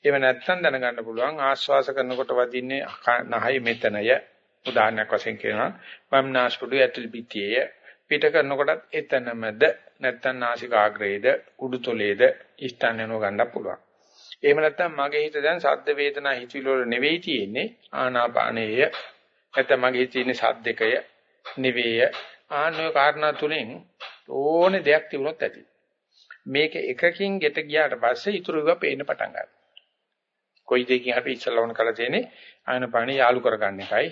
එහෙම නැත්නම් දැනගන්න පුළුවන් ආස්වාස කරනකොට වදින්නේ නහය මෙතනය. උදාහරණයක් වශයෙන් කියනවා වම්නාස්පුඩු ඇතුල් පිටියේ පිට කරනකොටත් එතනමද නැත්නම් නාසිකාග්‍රේද උඩුතොලේද ස්ථානයනව ගන්න පුළුවන්. එහෙම නැත්නම් මගේ හිත දැන් සද්ද වේදනා හිතවිලි වල නෙවෙයි තියෙන්නේ ආනාපානේය නැත්නම් මගේ තියෙන සද්දකය නිවේය ආනෝය කාරණා තුනෙන් ඕනේ දෙයක් තිබුණොත් ඇති. මේක එකකින් ගෙට ගියාට පස්සේ ඊටු ඒවා පේන්න පටන් ගන්නවා. කොයි දෙයකින් අපි ඉස්සලවන කළ තියෙන්නේ ආනපානිය යාලු කරගන්න එකයි.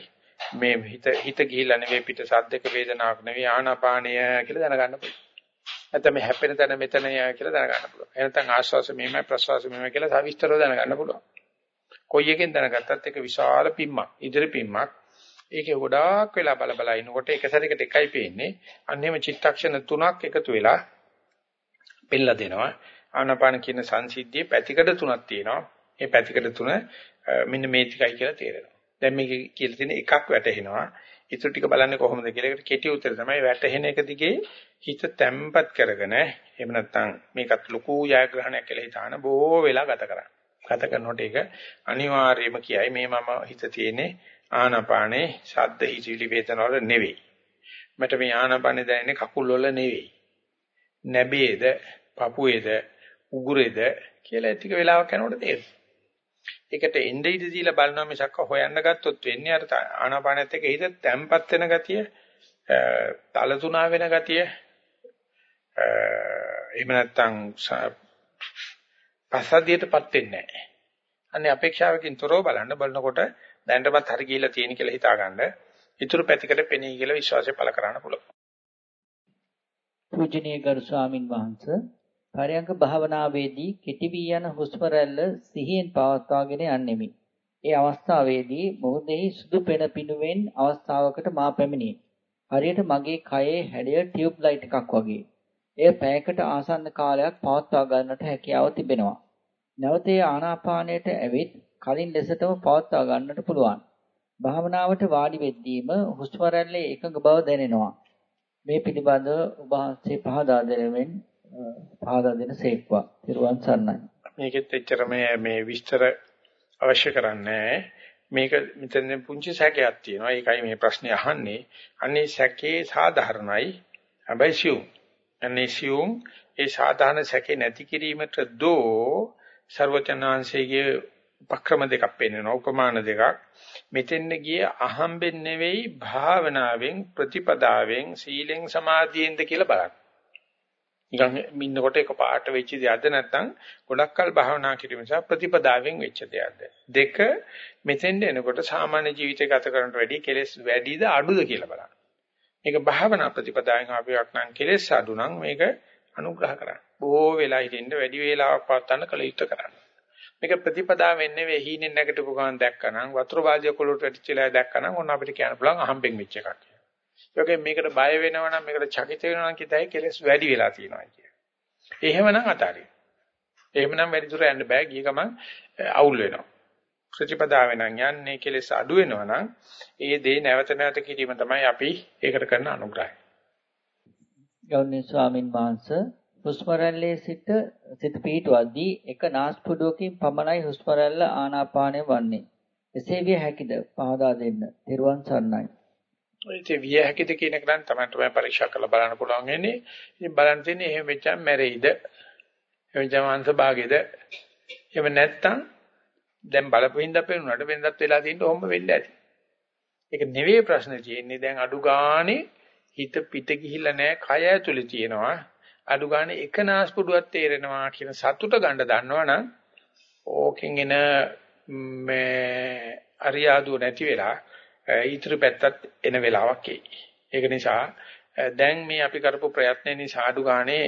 මේ හිත හිත ගිහිල්ලා නෙවෙයි පිට සද්දක වේදනාවක් නෙවෙයි ආනාපානය කියලා දැනගන්න පුළුවන්. නැත්නම් මේ හැපෙන තැන මෙතනය කියලා දැනගන්න පුළුවන්. එහෙනම් ආශ්වාස මෙහෙමයි ප්‍රශ්වාස මෙහෙමයි කියලා සවිස්තරව දැනගන්න පුළුවන්. කොයි එකෙන් දැනගත්තත් ඒක විශාල පිම්මක්, ඉදිරි පිම්මක්. ඒකේ ගොඩාක් වෙලා බල බල ඉනකොට එක සැරයකට එකයි පේන්නේ. අන්නේම චිත්තක්ෂණ තුනක් එකතු වෙලා පෙළලා දෙනවා. ආනාපාන කියන සංසිද්ධියේ පැතිකඩ තුනක් තියෙනවා. මේ පැතිකඩ තුන මෙන්න මේ ටිකයි කියලා තේරෙනවා. දැන් මේක කියලා තියෙන එකක් වැටහෙනවා. ඊටු ටික බලන්නේ කොහොමද කියලා ඒකට කෙටි උත්තර තමයි වැටහෙන එක දිගේ හිත තැම්පත් කරගෙන එහෙම නැත්නම් මේකත් ලොකු ජයග්‍රහණයක් කියලා හිතාන බොහෝ වෙලා ගත කරා. ගත කරනකොට ඒක අනිවාර්යයෙන්ම කියයි මේ මම හිත තියෙන්නේ ආනාපානේ ශබ්ද හිචිලි වේදන වල නෙවෙයි. මට මේ ආනාපානේ දැනෙන්නේ කකුල් වල නෙවෙයි. නැබේද, පපුවේද, උගුරේද කියලා ටික වෙලාවක් යනකොට තේරෙනවා. ඒකට එnde ඉඳ දීලා බලනවා මිසක් හොයන්න ගත්තොත් වෙන්නේ අර ආනාපානෙත් එක්ක හිත තැම්පත් වෙන ගතිය, තල තුනා වෙන ගතිය, එහෙම නැත්නම් පසදියටපත් වෙන්නේ නැහැ. අනේ අපේක්ෂාවකින් තොරව බලන්න බලනකොට දැනටමත් හරි ගිහිලා තියෙන කියලා හිතාගන්න. ඊටු පැතිකඩ පෙනී කියලා විශ්වාසය පළ කරන්න පුළුවන්. පූජනීය ගරු ස්වාමින් වහන්සේ පරයන්ක භාවනාවේදී කෙටි වී යන හුස්ම රැල්ල සිහියෙන් පවත්වාගෙන යන්නෙමි. ඒ අවස්ථාවේදී මොහොතෙහි සුදු පෙන පිනුවෙන් අවස්ථාවකට මා පැමිණේ. හරියට මගේ කයේ හැඩය ටියුබ් ලයිට් එකක් වගේ. එය පැයකට ආසන්න කාලයක් පවත්වා ගන්නට හැකියාව තිබෙනවා. නැවත ආනාපානයට ඇවිත් කලින් ලෙසටම පවත්වා ගන්නට පුළුවන්. භාවනාවට වාඩි වෙද්දීම හුස්ම රැල්ලේ එකඟ බව දැනෙනවා. මේ පිළිබඳව ඔබ වහන්සේ පහදා දෙනෙමින් පහදා දෙන සේක්වා. ත්‍රිවන් සරණයි. මේකෙත් එච්චර මේ මේ විස්තර අවශ්‍ය කරන්නේ මේක මෙතන පුංචි සැකයක් තියෙනවා. ඒකයි මේ ප්‍රශ්නේ අහන්නේ. අනේ සැකේ සාධාරණයි. හැබැයි සියුම්. අනේ සියුම් ඒ සාධාරණ සැකේ නැති කිරීමට දෝ ਸਰවචනාංශයේ උපක්‍රම දෙකක් පෙන්වනවා. උපමාන දෙකක්. මෙතෙන්න ගිය අහම්බෙන් නෙවෙයි භාවනාවෙන් ප්‍රතිපදාවෙන් සීලෙන් සමාධියෙන්ද කියලා බලන්න. නිකන් ඉන්නකොට එක පාට වෙච්ච දෙයක්ද නැත්නම් ගොඩක් කල් භාවනා කිරීම නිසා ප්‍රතිපදාවෙන් වෙච්ච දෙයක්ද? දෙක මෙතෙන්ද එනකොට සාමාන්‍ය ජීවිතය ගත කරනට වැඩිය කෙලස් වැඩිද අඩුද කියලා බලන්න. මේක භාවනා ප්‍රතිපදාවෙන් අපියක් නම් කෙලස් අඩු නම් මේක අනුග්‍රහ කරන්න. බොහෝ වෙලා හිටින්න වැඩි වේලාවක් පවත්වන්න කල යුත්තේ කරන්න. මේක ප්‍රතිපදාවෙන් නෙවෙයි හීනෙන් නැගිටපු ගමන් දැක්කනම් වතුර බාල්දිය කොළොට වැටිච්චලා දැක්කනම් ඔන්න අපිට කියන්න පුළුවන් අහම්බෙන් වෙච්ච එකක් ඒකෙන් මේකට බය වෙනවා නම් මේකට චකිත වෙනවා නම් කිතයි කෙලස් වැඩි වෙලා තියෙනවා කිය. එහෙමනම් අතාරින්න. එහෙමනම් වැඩි දුර යන්න බෑ ගිය ගමන් අවුල් වෙනවා. ප්‍රතිපදාවෙන් යන්නේ කෙලස් අඩු වෙනවා නම් ඒ දේ නැවත නැවත කිරීම තමයි අපි ඒකට කරන අනුග්‍රහය. ගෞරවනීය ස්වාමින් වහන්සේ හුස්ම රැල්ලේ සිට සිත පිටවද්දී එක නාස්පුඩුවකින් පමණයි හුස්ම රැල්ල ආනාපානය වන්නේ. එසේ විය හැකිද? පහදා දෙන්න. ත්‍රිවන් සරණයි. ඒ විය හැකිද කියන එක නම් තමයි තමයි පරීක්ෂා කරලා බලන්න පුළුවන් වෙන්නේ. ඉතින් බලන්න තියෙන්නේ එහෙම වෙච්චාම මැරෙයිද? එහෙම වෙච්චාම අංශ භාගෙද? එහෙම නැත්තම් දැන් බලපින්ද පේනුනට වෙනදත් වෙලා තියෙන්න ඕම වෙන්න ඇති. ඒක නෙවෙයි ප්‍රශ්නේ තියෙන්නේ දැන් අඩු ගානේ හිත පිට ගිහිල්ලා නැහැ කය ඇතුලේ තියෙනවා. අඩු ගානේ එක නාස්පුඩුවක් තේරෙනවා කියන සතුට ගන්න දන්නවනම් ඕකෙන් එන මේ අරියාදුව නැති වෙලා ඊටු පැත්තත් එන වෙලාවක් එයි. ඒක නිසා දැන් මේ අපි කරපු ප්‍රයත්න නිසා අඩු ගානේ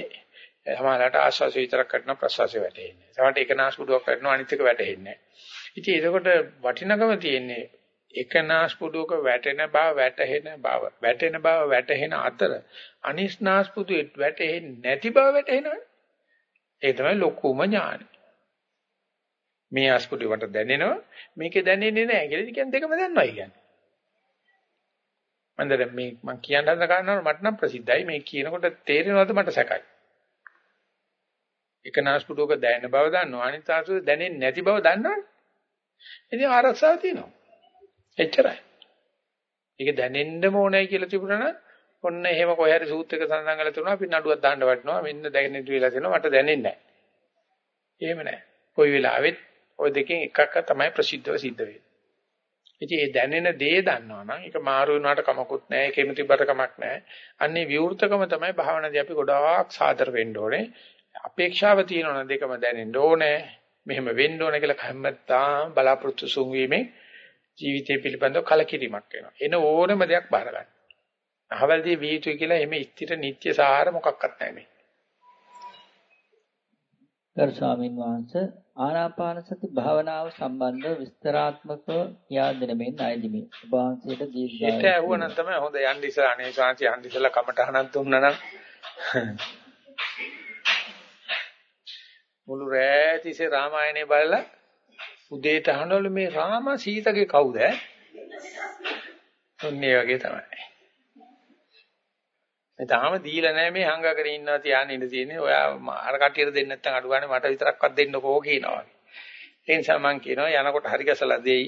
සමහරකට ආශ්වාස විතරක් කරන ප්‍රශ්වාසය වැටෙන්නේ. සමහරට එක නාස්පුඩුවක් කරනවා අනිත් එක වැටෙන්නේ නැහැ. ඉතින් ඒකකොට වටිනකම තියෙන්නේ එක නාස්පුඩුවක වැටෙන බව වැටහෙන බව වැටෙන බව වැටහෙන අතර අනිස් නාස්පුඩුවේ වැටෙන්නේ නැති බව වැටහෙනවනේ. ඒ තමයි ලොකුම ඥානය. මේ ආස්පුඩුවට දැනෙනවා මේකේ දැනෙන්නේ නැහැ කියලා කියන්නේ දෙකම දන්නවා කියන්නේ. මම දැන් මේ මම කියන්න හදන කාරණාව මට නම් ප්‍රසිද්ධයි මේ කියනකොට තේරෙනවද මට සැකයි. එක නාස්පුඩුවක දැනෙන බව දන්නවා අනිත් ආසුද දැනෙන්නේ නැති බව දන්නවනේ. ඉතින් ආරක්ෂාව තියෙනවා. එච්චරයි. ඒක දැනෙන්නම ඕනයි කියලා තිබුණා නම් ඔන්න එහෙම කොහේ හරි සූත්‍රයක සඳහන් කරලා තුනවා අපි නඩුවක් දාන්න වටනවා මෙන්න දැනෙන්න වෙලා තියෙනවා මට දැනෙන්නේ නැහැ. එහෙම නැහැ. කොයි වෙලාවෙත් ওই දෙකෙන් එකක් තමයි ප්‍රසිද්ධව සිද්ධ වෙන්නේ. ඉතින් ඒ දැනෙන දේ දන්නවනම් ඒක මාරු වෙනාට කමකුත් නැහැ ඒකෙම තිබ්බට කමක් නැහැ. අන්නේ විවෘතකම තමයි භාවනාදී අපි ගොඩාක් සාදර වෙන්න ඕනේ. අපේක්ෂාව තියෙනවනේ දෙකම දැනෙන්න ඕනේ. මෙහෙම වෙන්න ඕනේ කියලා හැමදාම බලාපොරොත්තු සුන් වීමෙන් ජීවිතය පිළිබඳව කලකිරීමක් වෙනවා. එන ඕනම දෙයක් බාර ගන්න. අහවලදී විය යුතුයි කියලා එමේ ස්ථිර නිත්‍ය සාර මොකක්වත් නැහැ මේ. ගරු ස්වාමින් වහන්සේ ආනාපාන සති භාවනාව සම්බන්ධව විස්තරාත්මකව කියා දෙන මෙන් අයදිමි. ඔබ වහන්සේට දීර්ඝායු. ඒක ඇහුවනම් තමයි හොඳ යන්න ඉස්සර අනේ ශාන්ති යන්න ඉස්සලා කමටහනක් දුන්නා නම් මුළු රැතිසේ රාමායනේ බලලා උදේට අහනවලු මේ රාම සීතගේ කවුද ඈ? ඔන්නේ වගේ තමයි. මේ තාම දීලා නැහැ මේ හංගකරේ ඉන්නවා තියාගෙන ඉඳ තියෙන්නේ. ඔයා අර කටියට දෙන්න නැත්නම් අඩු ගන්න මට විතරක්වත් දෙන්නකෝ කියනවා. ඒ නිසා මම කියනවා යනකොට හරි ගැසලා දෙයි.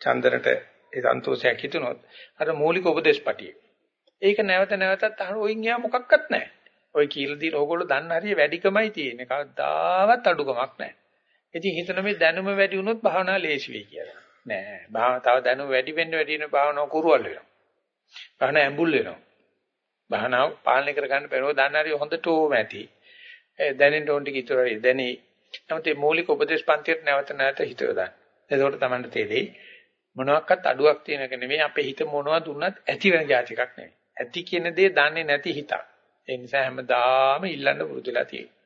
චන්දරට ඒ සන්තෝෂයක් හිතුනොත් අර මූලික උපදේශ පටියේ. ඒක නැවත නැවතත් අහන ඔයින් යා මොකක්වත් නැහැ. ඔය කියලා දීලා ඕගොල්ලෝ දන්න හරිය වැඩිකමයි තියෙන්නේ. කවදාවත් අඩුකමක් නැහැ. ඉතින් හිතන මේ දැනුම වැඩි වුණොත් භාවනා ලේසි වෙයි කියලා. නෑ. භාවනා තව දැනුම වැඩි වෙන්න වැඩි වෙන භාවනාව කුරුවල් වෙනවා. භාවනා ඇඹුල් වෙනවා. භාවනාව පාලනය කරගන්න බැරුව දන්න හරිය හොඳට ඕම ඇති. දැනෙන්න ඕන ටික ඉතුරුයි. දැනි. නමුත් මේ මූලික උපදේශ පන්තියට නැවත නැවත හිත යොදන්න. එතකොට තමයි තේරෙයි මොනවාක්වත් අඩුවක් තියෙනක නෙමෙයි අපේ හිත මොනවද දුන්නත් ඇති වෙන જાතිකක් නෙමෙයි. ඇති කියන දේ දන්නේ නැති හිතක්. ඒ නිසා හැමදාම ඉල්ලන්න පුරුදුලා තියෙනවා.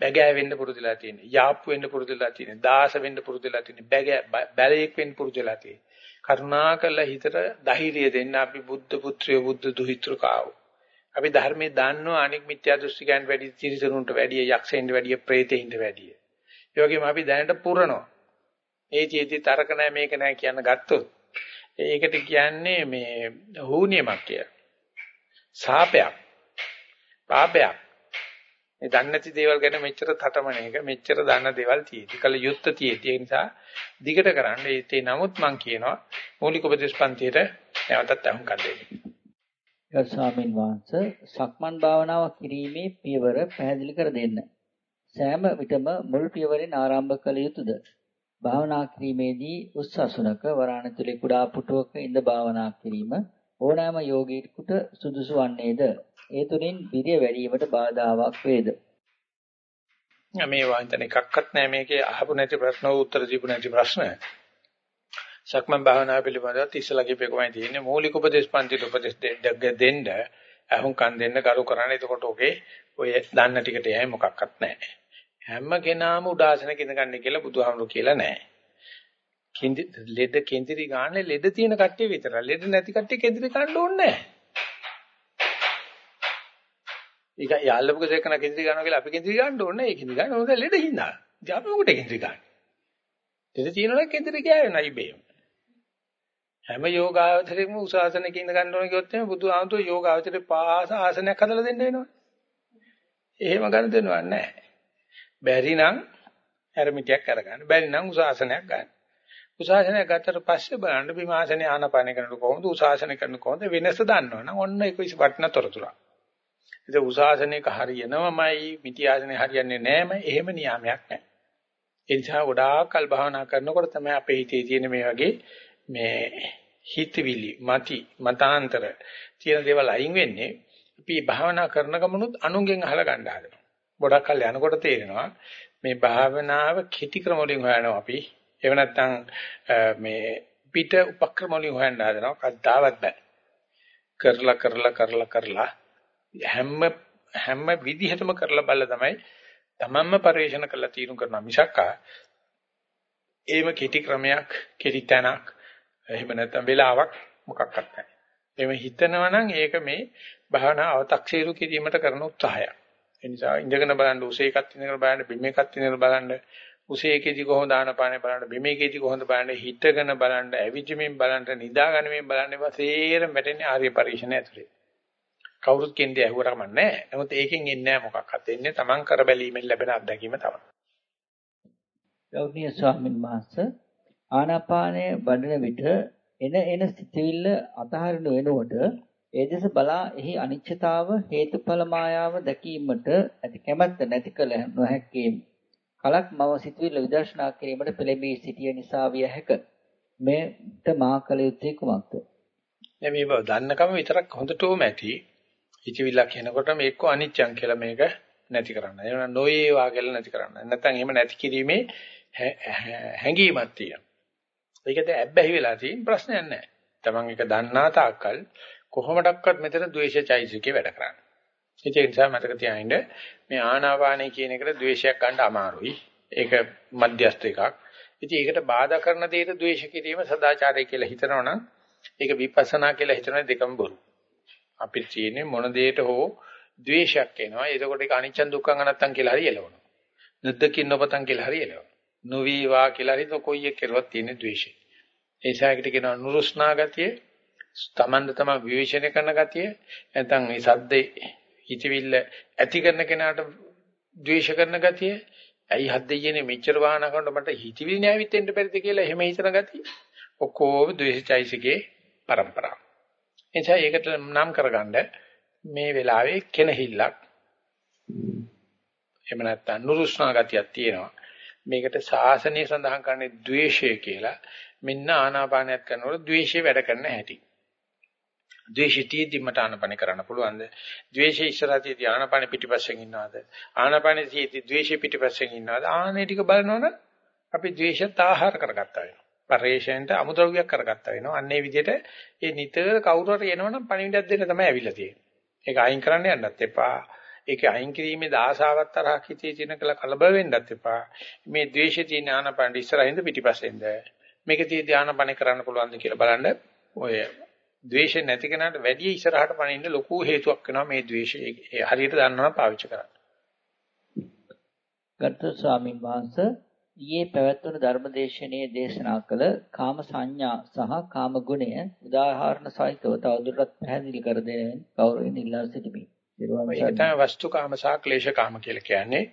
බැගෑ වෙන්න පුරුදුලා තියෙනවා. යාප්පු වෙන්න පුරුදුලා තියෙනවා. දාස වෙන්න පුරුදුලා තියෙනවා. බැගෑ බැලේක් වෙන්න පුරුදුලා තියෙනවා. කරුණාකරලා හිතට ධෛර්යය දෙන්න අපි බුද්ධ පුත්‍රයෝ බුද්ධ දුහිතෘකාවෝ. අපි ධර්මයේ දන්නවා අනික් මිත්‍යා දෘෂ්ටිකයන් වැඩි තිරිසනුන්ට වැඩි යක්ෂයින්ට වැඩි ප්‍රේතයින්ට වැඩි. ඒ වගේම අපි දැනට පුරනවා. ඒ චේති තරක නැහැ මේක නැහැ කියන ගත්තොත් ඒකට කියන්නේ මේ හූනියමක් කියලා. සාපයක්. පාපයක්. මේ දන්නේ නැති දේවල් ගැන මෙච්චර තටමන එක මෙච්චර දන්න දේවල් තියෙදි. කල යුත්ත තියෙදි. ඒ නිසා දිගට කරන්න ඒ නමුත් මම කියනවා මූලික උපදේශ පන්තියට නැවතත් අහුම්කම් දෙන්න. ගරු ස්වාමීන් වහන්සේ සක්මන් භාවනාව කිරීමේ පියවර පැහැදිලි කර දෙන්න. සෑම විටම මුල් පියවරෙන් ආරම්භ කළ යුතුයද? භාවනා කිරීමේදී උස් අසුනක වරාණතුලේ කුඩා පුටුවක ඉඳ භාවනා කිරීම ඕනෑම යෝගීෙකුට සුදුසු වන්නේද? ඒ තුලින් විරිය වැඩිවීමට බාධාවක් වේද? මේ වන්තන එකක්වත් නැහැ මේකේ අහපු නැති ප්‍රශ්න උත්තර දීපු නැති ප්‍රශ්න. සක්මන් භාවනාව පිළිබඳව ඉස්සලා කියපේකමයි තියෙන්නේ මූලික උපදේශ පන්ති උපදේශ දෙන්න අහුම්කම් දෙන්න කරු කරන්නේ එතකොට ඔගේ ඔය දන්න ටිකට යයි මොකක්වත් නැහැ. හැම කෙනාම උදාසනක ඉඳගන්නේ කියලා බුදුහාමුදුරු කියලා නැහැ. කිඳි ලෙඩ කෙන්දිරි ගන්න ලෙඩ තියෙන කට්ටිය විතරයි. ලෙඩ නැති කට්ටිය කෙන්දිරි ගන්න ඕනේ නැහැ. ඒක යාළුවක දෙකන කෙන්දිරි ගන්නවා කියලා අපි කෙන්දිරි ගන්න ඕනේ නැහැ. ඒ කෙන්දිරි ගන්න ඕනේ ලෙඩ හින්දා. ඉතින් අපි මොකටද කෙන්දිරි ගන්න? ලෙඩ තියෙනවා කෙන්දිරි ගෑවෙනයි බේම. හැම යෝගාවචරයකම උසාසනක ඉඳ ගන්න ඕනේ කිව්වොත් එimhe බුදුහාමුදුරු යෝගාවචරේ පාස ආසනයක් හදලා දෙන්න වෙනවා. එහෙම ගන්න දෙනවා නැහැ. බැරි නම් හැරමිටියක් අරගන්න. බැරි නම් උසාසනයක් ගන්න. උසාසනයක් ගත්තට පස්සේ බලන්න බිමාසනේ ආනපාන කරනකොට කොහොමද උසාසන කරනකොට කොහොමද වෙනස දන්නවනම් ඔන්න ඒක ඉස් වටින තොරතුරක්. ඒක උසාසනයක හරියනවමයි මිත්‍යාසනේ හරියන්නේ නැහැම එහෙම නියාමයක් නැහැ. ඒ නිසා ගොඩාක් කල් භාවනා කරනකොට තමයි අපේ හිතේ තියෙන මේ වගේ මේ හිතවිලි මති මතාන්තර තියෙන දේවල් අයින් වෙන්නේ අපි භාවනා කරන ගමනුත් අනුන්ගෙන් අහලා ගන්න හදනවා. ගොඩක් කල් යනකොට තේරෙනවා මේ භාවනාව කිටි ක්‍රම වලින් හොයනවා අපි. එහෙම නැත්නම් මේ පිට උපක්‍රම වලින් හොයන්න හදනවා. කද්දාවත් බෑ. කරලා කරලා කරලා කරලා හැම හැම විදිහටම කරලා බලලා තමයි තමන්ම පරිශන කරලා තීරු කරනවා මිසක්කා ඒම කෙටි ක්‍රමයක් කෙටි තැනක් එහෙම නැත්නම් වෙලාවක් මොකක්වත් නැහැ. එහෙම හිතනවා නම් ඒක මේ භාවනා අව탁සීරු කිරීමට කරන උත්සාහයක්. ඒ නිසා ඉඳගෙන බලන්න උසේ එකක් ඉඳගෙන බලන්න බිම එකක් ඉඳගෙන බලන්න උසේ එකේදි කොහොමද ආනපානේ බලන්න බිම එකේදි කොහොමද බලන්න හිතගෙන බලන්න ඇවිජමින් බලන්න නිදාගනිමින් බලන්න ඒවා සේරම වැටෙන්නේ ආර්ය පරිශ්‍රණය ඇතුලේ. කවුරුත් කියන්නේ ඇහුවරම නැහැ. නමුත් ඒකෙන් එන්නේ නැහැ මොකක්වත්. එන්නේ Taman කර බැලීමෙන් ලැබෙන අත්දැකීම තමයි. ගෞරවනීය ස්වාමීන් වහන්සේ ආනාපානය වඩන විට එන එන සිතවිල්ල අතහරින වෙනුවට ඒ දෙස බලා එහි අනිච්චතාව හේතුඵල මායාව දැකීමට ඇති කැමැත්ත නැති කල නොහැකි කලක් මම සිතවිල්ල විදර්ශනා කිරීමට පෙළඹී සිටිය නිසා විය හැක මේට මා කල යුත්තේ කුමක්ද මේ බව දන්නකම විතරක් හොඳටම ඇති හිතවිල්ලක් එනකොට මේක අනිච්චං කියලා මේක නැති කරන්න. එහෙනම් නොයේවා කියලා නැති කරන්න. නැත්නම් එහෙම නැති කිරීමේ හැඟීමක් තියෙනවා. ඒකද ඇබ්බැහි වෙලා තියෙන ප්‍රශ්නයක් නැහැ. Taman එක දන්නා තාක්කල් කොහොමඩක්වත් මෙතන ද්වේෂචෛසිකේ වැඩ කරන්නේ. ඒ නිසා මතක තියාගන්න මේ ආනාපානයි කියන එකට ද්වේෂයක් ගන්න අමාරුයි. ඒක මධ්‍යස්ථ එකක්. ඉතින් ඒකට බාධා කරන දෙයට ද්වේෂ කිරීම සදාචාරය කියලා හිතනවනම් ඒක විපස්සනා කියලා හිතන දෙකම බොරු. අපිට තියෙන්නේ මොන දෙයට හෝ ද්වේෂයක් එනවා. එතකොට ඒක අනිච්ච දුක්ඛං අනත්තං කියලා හරි එළවනවා. නද්දකින් නොපතං කියලා හරි එළවනවා. නොවේවා කියලා හිත කොයි එක කෙරුවත් තියෙන ද්වේෂය. ඒ සායකට කියනවා නුරුස්නා ගතිය, තමන්ද තම විවේචනය කරන ගතිය, නැත්නම් මේ සද්දේ හිතවිල්ල ඇති කරන කෙනාට ද්වේෂ කරන ගතිය, ඇයි හද්දෙයනේ මෙච්චර වාහන කරනකොට මට හිතවිලි නෑවිත් වෙන්න බැරිද කියලා එහෙම හිතන ගතිය. ඔක්කොම ද්වේෂචෛසිකේ પરම්පරාව. එනිසා ඒකට නම් කරගන්න මේ වෙලාවේ කෙනහිල්ලක් එහෙම නැත්නම් නුරුස්නා ගතියක් තියෙනවා. මේකට සාසනය සඳහන් කරන්නේ ද්වේෂය කියලා. මෙන්න ආනාපානයත් කරනකොට ද්වේෂය වැඩ කරන හැටි. ද්වේෂිතීදී මට ආනාපාන කරන්න පුළුවන්ද? ද්වේෂය ඉස්සරහදී ආනාපාන පිටිපස්සෙන් ඉන්නවද? ආනාපානදී ද්වේෂය පිටිපස්සෙන් ඉන්නවද? ආනේ ටික බලනවනම් අපි ද්වේෂත් ආහාර කරගත්තා වෙනවා. පරේෂණයට අමුද්‍රව්‍යයක් කරගත්තා වෙනවා. අන්නේ විදිහට ඒ නිතර කවුරු හරි එනවනම් පණිවිඩයක් දෙන්න තමයි ඇවිල්ලා තියෙන්නේ. ඒක අයින් කරන්න යන්නත් එපා. ඒක අයින් කිරීමේ දාසාවක් තරහක් හිතේ තියෙන කල කලබල වෙන්නත් එපා. මේ ද්වේෂය තියෙන ආනපන ඉස්සරහින්ද පිටිපස්සෙන්ද මේක tie ධානපන කරන්න පුළුවන්ද කියලා බලන්න ඔය ද්වේෂය නැති කෙනාට වැඩි ඉස්සරහට පනින්න ලොකු හේතුවක් වෙනවා මේ ද්වේෂය හරියට දන්නවනම් පාවිච්චි කරන්න. ගරුතර ස්වාමීන් වහන්සේ ඊයේ පැවැත්වුණු ධර්මදේශනයේ දේශනා කළ කාම සංඥා සහ කාම ගුණය උදාහරණ සහිතව තවදුරටත් පැහැදිලි කර දෙන කවුරුන් ඉල්ලා සිටිමි. ඒක තමයි වස්තුකාම සහ ක්ලේශකාම කියලා කියන්නේ.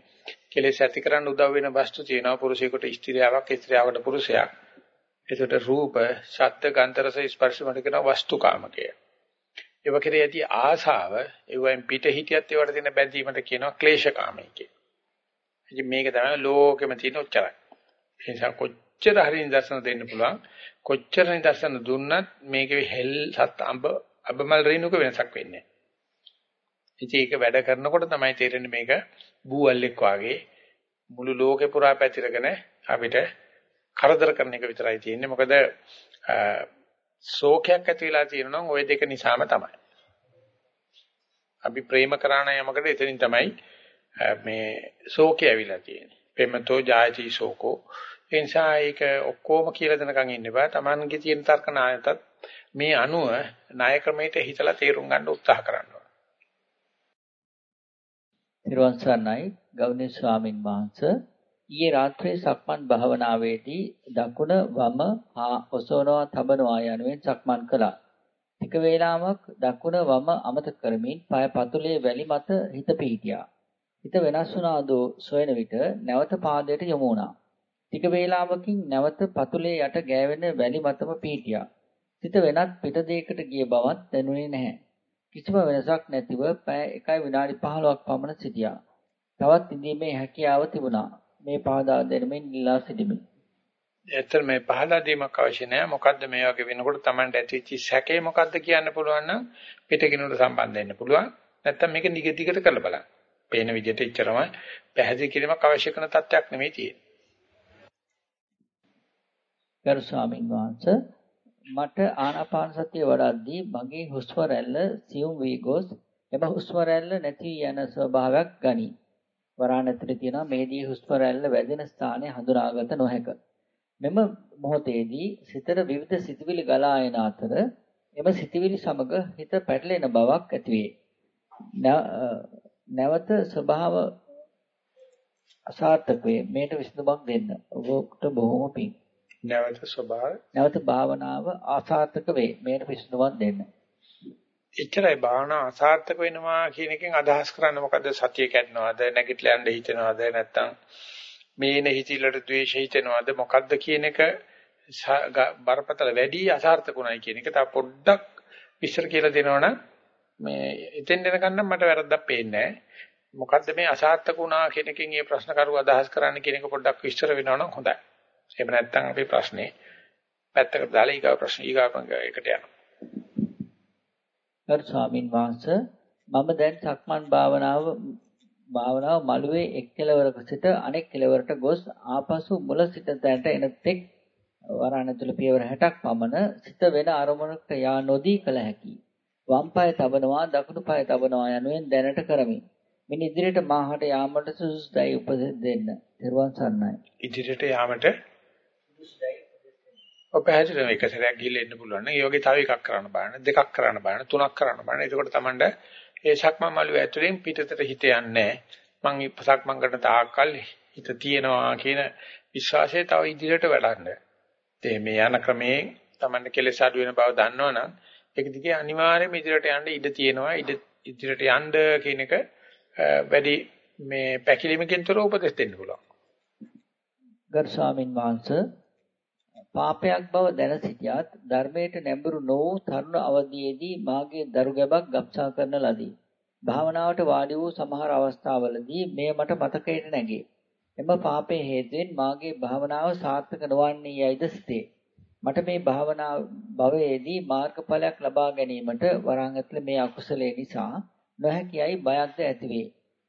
කෙලෙස් ඇති කරන්න උදව් වෙන වස්තු තියෙනවා පුරුෂයෙකුට ස්ත්‍රියාවක් ස්ත්‍රියවට පුරුෂයක්. ඒකට රූප, ශබ්ද, ගන්ධ, රස, ස්පර්ශ වලට කියන වස්තුකාමකය. ඒව කෙරේ ඇති ආසාව, ඒවෙන් පිට හිටියත් ඒවට තියෙන බැඳීමට කියනවා ක්ලේශකාමයි කියලා. ඉතින් මේක තමයි ලෝකෙම තියෙන උච්චරයි. ඒ නිසා කොච්චර හරි නිදර්ශන දෙන්න පුළුවන්. කොච්චර නිදර්ශන දුන්නත් මේකේ හෙල් සත් අඹ අබමල් රිනුක වෙනසක් වෙන්නේ ඉතින් ඒක වැඩ කරනකොට තමයි තේරෙන්නේ මේක බූවල්ෙක් වාගේ මුළු ලෝකේ පුරා පැතිරගෙන අපිට කරදර කරන එක විතරයි තියෙන්නේ. මොකද ශෝකයක් ඇති වෙලා තියෙනවා නම් ওই දෙක නිසාම තමයි. අපි ප්‍රේම කරාන යමකට එතනින් තමයි මේ ශෝකය ඇවිල්ලා තියෙන්නේ. පෙමතෝ ජායති ශෝකෝ. ඒ නිසා ඒක ඔක්කොම කියලා දෙනකන් ඉන්න බෑ. Tamanගේ තියෙන තර්ක නායතත් මේ අනුව ණය ක්‍රමයට හිතලා තේරුම් ගන්න උත්සාහ කරනවා. නිර්වාණ සරණයි ගෞරවනීය ස්වාමින් වහන්සේ ඊයේ රාත්‍රියේ සක්මන් භාවනාවේදී දකුණ වම හා ඔසවනවා තබනවා යනුවෙන් සක්මන් කළා. ටික වේලාවක් දකුණ වම අමතක කරමින් පාය පතුලේ වැලි මත හිත පිහිටියා. හිත වෙනස් වුණාදෝ සොයන විට නැවත පාදයට යොමු වුණා. ටික වේලාවකින් නැවත පතුලේ යට ගෑවෙන වැලි මතම පීටියා. සිත වෙනත් පිට දෙයකට ගිය බවක් දැනුනේ නැහැ. කිසිම වෙනසක් නැතිව පැය 1 විනාඩි 15ක් පමණ සිටියා. තවත් ඉඳීමේ හැකියාව තිබුණා. මේ පහදා දෙනමින් ඉල්ලා සිටිමි. ඇත්තට මේ පහදා දීමක් අවශ්‍ය නැහැ. මොකද්ද මේ වගේ වෙනකොට Tamanට ඇතිවෙච්ච සැකේ මොකද්ද කියන්න පුළුවන් නම් පිටකිනුට සම්බන්ධ වෙන්න පුළුවන්. නැත්තම් මේක නිග දිගට කරලා බලන්න. පේන විදිහට එච්චරම පැහැදිලි කිරීමක් අවශ්‍ය කරන තත්ත්වයක් නෙමෙයි තියෙන්නේ. ගරු ස්වාමීන් වහන්සේ මට ආනාපාන සතිය වඩද්දී මගේ හුස්ම රැල්ල සියුම් වී ගොස් එම හුස්ම රැල්ල නැති යන ස්වභාවයක් ගනී. වරාණ ඇතුලේ තියෙන මේදී හුස්ම රැල්ල වැදෙන ස්ථානය හඳුනාගත නොහැක. මෙම මොහොතේදී සිතට විවිධ සිතුවිලි ගලා එන අතර එම සිතුවිලි සමග හිත පැටලෙන බවක් ඇතිවේ. නැවත ස්වභාව අසාර්ථක වේ. මේට විසඳුමක් දෙන්න. ඔබට බොහොම පිං. නැවත ස්වභාව නැවත භාවනාව අසාර්ථක වේ. මේට විසඳුමක් දෙන්න. එච්චරයි භාවනා අසාර්ථක වෙනවා කියන එකෙන් අදහස් කරන්නේ මොකද්ද? සතිය කැඩනවද? නැගිටලා යන්න හිතනවද? නැත්තම් මේන හිතිලට ද්වේෂ හිතනවද? මොකද්ද කියන එක බරපතල වැඩි අසාර්ථකුණයි කියන එක තව පොඩ්ඩක් විස්තර කියලා දෙනවනම් මේ එතෙන් දෙනකන් නම් මට වැරද්දක් පේන්නේ නැහැ. මොකද්ද මේ අසාර්ථක වුණා කියන එකෙන් මේ ප්‍රශ්න කරුව අදහස් කරන්න කියන එක පොඩ්ඩක් විස්තර වෙනවා නම් හොඳයි. එහෙම නැත්නම් අපි ප්‍රශ්නේ පැත්තකට දාලා ඊගාව ප්‍රශ්න ඊගාව එකට යනවා. ගරු ස්වාමින් වහන්සේ මම දැන් සක්මන් භාවනාව භාවනාව මළුවේ එක් කෙළවරක සිට අනෙක් කෙළවරට ගොස් ආපසු මුල සිට දැනට එන තෙක් වරණ තුල පියවර 60ක් පමණ සිට වෙන අරමුණකට යා නොදී කළ හැකියි. වම් පාය තබනවා දකුණු පාය තබනවා යනුවෙන් දැනට කරමි. මින් ඉදිරියට මාහට යාමට සුදුසුදයි උපදෙස් දෙන්න. ත්වන් සරණයි. ඉදිරියට යාමට ඔය පැහැදිලිව එක සැරයක් ගිහිල්ලා එන්න පුළුවන් නම් ඒ වගේ තව එකක් කරන්න බලන්න දෙකක් කරන්න බලන්න තුනක් කරන්න බලන්න. එතකොට තමන්ට ඒ සක්මන් මළුව ඇතුලෙන් පිටතට හිත යන්නේ මං සක්මන් කරන තාක්කල් හිත තියෙනවා කියන විශ්වාසය තව ඉදිරියට වැඩන්න. ඒ මේ යන ක්‍රමයෙන් තමන්ට කෙලෙස් අඩු වෙන බව දන්නවනම් ඒක දිගේ අනිවාර්යයෙන්ම ඉදිරියට යන්න ඉඩ තියෙනවා. ඉඩ ඉදිරියට යන්න කියන එක වැඩි මේ පැකිලීමකින් තොරව උපදෙස් දෙන්න පුළුවන්. ගරු ස්වාමින් වහන්සේ පාපයක් බව දැන සිටියත් ධර්මයට නැඹුරු නොවූ තරුණ අවදියේදී මාගේ දරු ගැබක් ගබ්සා කරන ලදී. භාවනාවට වාඩි වූ සමහර අවස්ථාවලදී මෙය මට මතකයට නැගේ. එම පාපයේ හේතුවෙන් මාගේ භාවනාව සාර්ථක නොවන්නේ යයිද සිතේ. මට මේ භාවනා භවයේදී මාර්ගඵලයක් ලබා ගැනීමට වරන් ඇතුළේ මේ අකුසලයේ නිසා නොහැකියයි බයක්ද ඇතිවේ.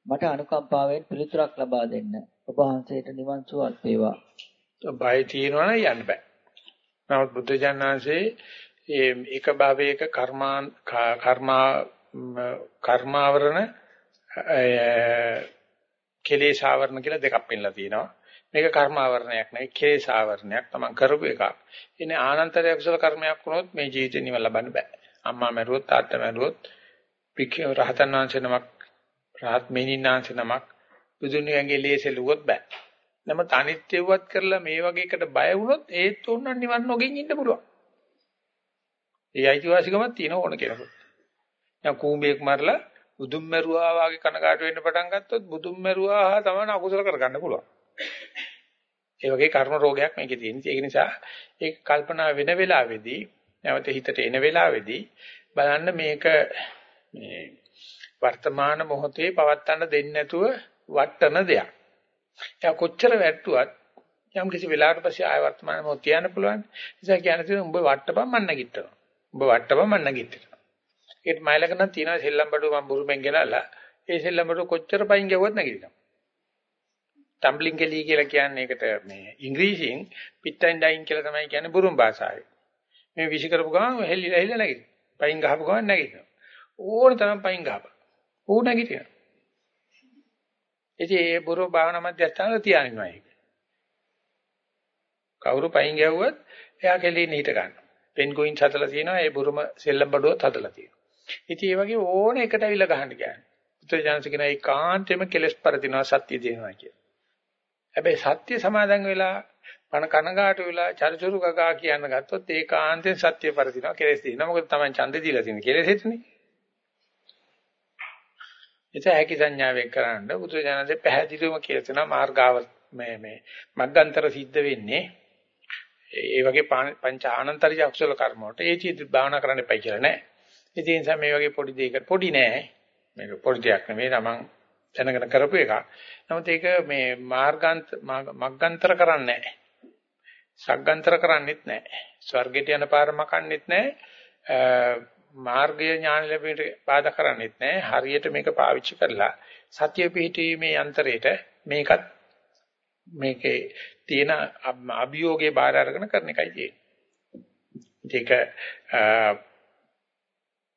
මට අනුකම්පාවෙන් පිළිතුරක් ලබා දෙන්න. ඔබ වහන්සේට නිවන් සුවත් වේවා. බය තියෙනවා නම් යන්න බෑ. නමුත් බුද්ධ ජානනාංශේ ඒ එක භවයක කර්මාන් කර්මා කර්මාවරණ කෙලේශාවරණ කියලා දෙකක් පෙන්නලා තියෙනවා. මේක කර්මාවරණයක් නෙවෙයි කෙලේශාවරණයක් තමන් කරපු එකක්. ඉන්නේ ආනන්තරය කුසල කර්මයක් වුණොත් මේ ජීවිතේ නිවන් ලබන්න බෑ. අම්මා මැරුවොත් තාත්තා මැරුවොත් රහතන් වහන්සේ නමක් රහත් මෙනින්නාංශ නමක් බුදුන්වහන්ගේ ලේසෙලුවොත් බෑ. නමුත් අනිත්‍යවත් කරලා මේ වගේ එකට බය වුණොත් ඒත් උන්නන් නිවන් නොගෙන් ඉන්න පුළුවන්. ඒ අයිතිවාසිකමක් තියෙන ඕන කෙනෙකුට. දැන් කූඹියෙක් මරලා බුදුන් මරුවා වගේ කනකාට වෙන්න පටන් ගත්තොත් බුදුන් මරුවා හා තමයි අකුසල කරගන්න පුළුවන්. ඒ වගේ කර්ම රෝගයක් මේකේ තියෙන. ඒක නිසා ඒක කල්පනා වෙන වෙලාවේදී නැවත හිතට එන වෙලාවේදී බලන්න මේක මේ වර්තමාන මොහොතේ පවත්තන්න දෙන්නේ නැතුව වටන දෙයක්. එයා කොච්චර වැට්ටුවත් යම් කිසි වෙලාවකට පස්සේ ආය වර්තමාන මොහොත තියන්න පුළුවන්. නිසා කියන්නේ උඹ වට්ටපම් මන්න නැගිටනවා. උඹ වට්ටපම් මන්න නැගිටිනවා. ඒත් මයිලක නම් තියෙනවා සෙල්ලම් බඩුව මම බුරුමෙන් ගෙනල්ලා ඒ සෙල්ලම් බඩුව කොච්චර පයින් ගැවුවත් නැගිටිනවා. ටම්බ්ලින් කෙලී කියලා කියන්නේ ඒකට මේ ඉංග්‍රීසියෙන් පිට්ටයින් ඩයින් කියලා තමයි කියන්නේ බුරුම් භාෂාවේ. මේ විශ් කරපු ගමන් හෙල්ලිලා හෙල්ල නැගිටිනවා. පයින් ගහපු ගමන් නැගිටිනවා. ඕන තරම් පයින් ගහපන්. ඌ නැගිටිනවා. ඉතින් ඒ බුරු භාවනා මධ්‍යස්ථානවල තියානිනවා ඒක. කවුරු පයින් ගැව්වත් එයා කෙලින් හිට ගන්නවා. පෙන් ගෝයින් හදලා තියෙනවා ඒ බුරුම සෙල්ලම් බඩුවත් හදලා තියෙනවා. ඉතින් ඒ වගේ ඕන එකට අවිල ගහන්න කියන්නේ. පුත්‍රජානස කියන ඒකාන්තෙම කෙලස් පරදිනවා සත්‍ය දෙනවා කියන. හැබැයි සත්‍ය සමාදන් වෙලා පණ කනගාටු වෙලා චරිචුරු ගගා කියන ගත්තොත් ඒකාන්තෙන් සත්‍ය පරදිනවා කෙලස් දිනවා. මොකද තමයි ඡන්ද දීලා තියෙන කෙලස් හිටනේ. එතැ හැකි සංඥාවෙන් කරන්න බුදුරජාණන්සේ පැහැදිලිවම කියලා තියෙනවා මාර්ගාව මේ මේ මග්ගන්තර සිද්ධ වෙන්නේ ඒ වගේ පංච ආනන්තරිය අකුසල කර්ම වලට ඒ චිත් භාවනා කරන්න එපයි කියලා නෑ. ඉතින් ඒ නිසා මේ වගේ පොඩි දෙයකට පොඩි නෑ. මේක පොඩි දෙයක් නෙමෙයි තමන් දැනගෙන කරපු එකක්. නමුත් ඒක මේ මාර්ගාන්ත මග්ගන්තර කරන්නේ නෑ. සග්ගන්තර කරන්නේත් නෑ. ස්වර්ගයට යන පාර මකන්නේත් නෑ. මාර්ගය ඥාන ලැබීමට බාධා කරන්නේත් නැහැ. හරියට මේක පාවිච්චි කරලා සත්‍ය පිහිටීමේ යන්ත්‍රයට මේකත් මේකේ තියෙන අභියෝගේ බාර අරගෙන කරන එකයි තියෙන්නේ. ඒක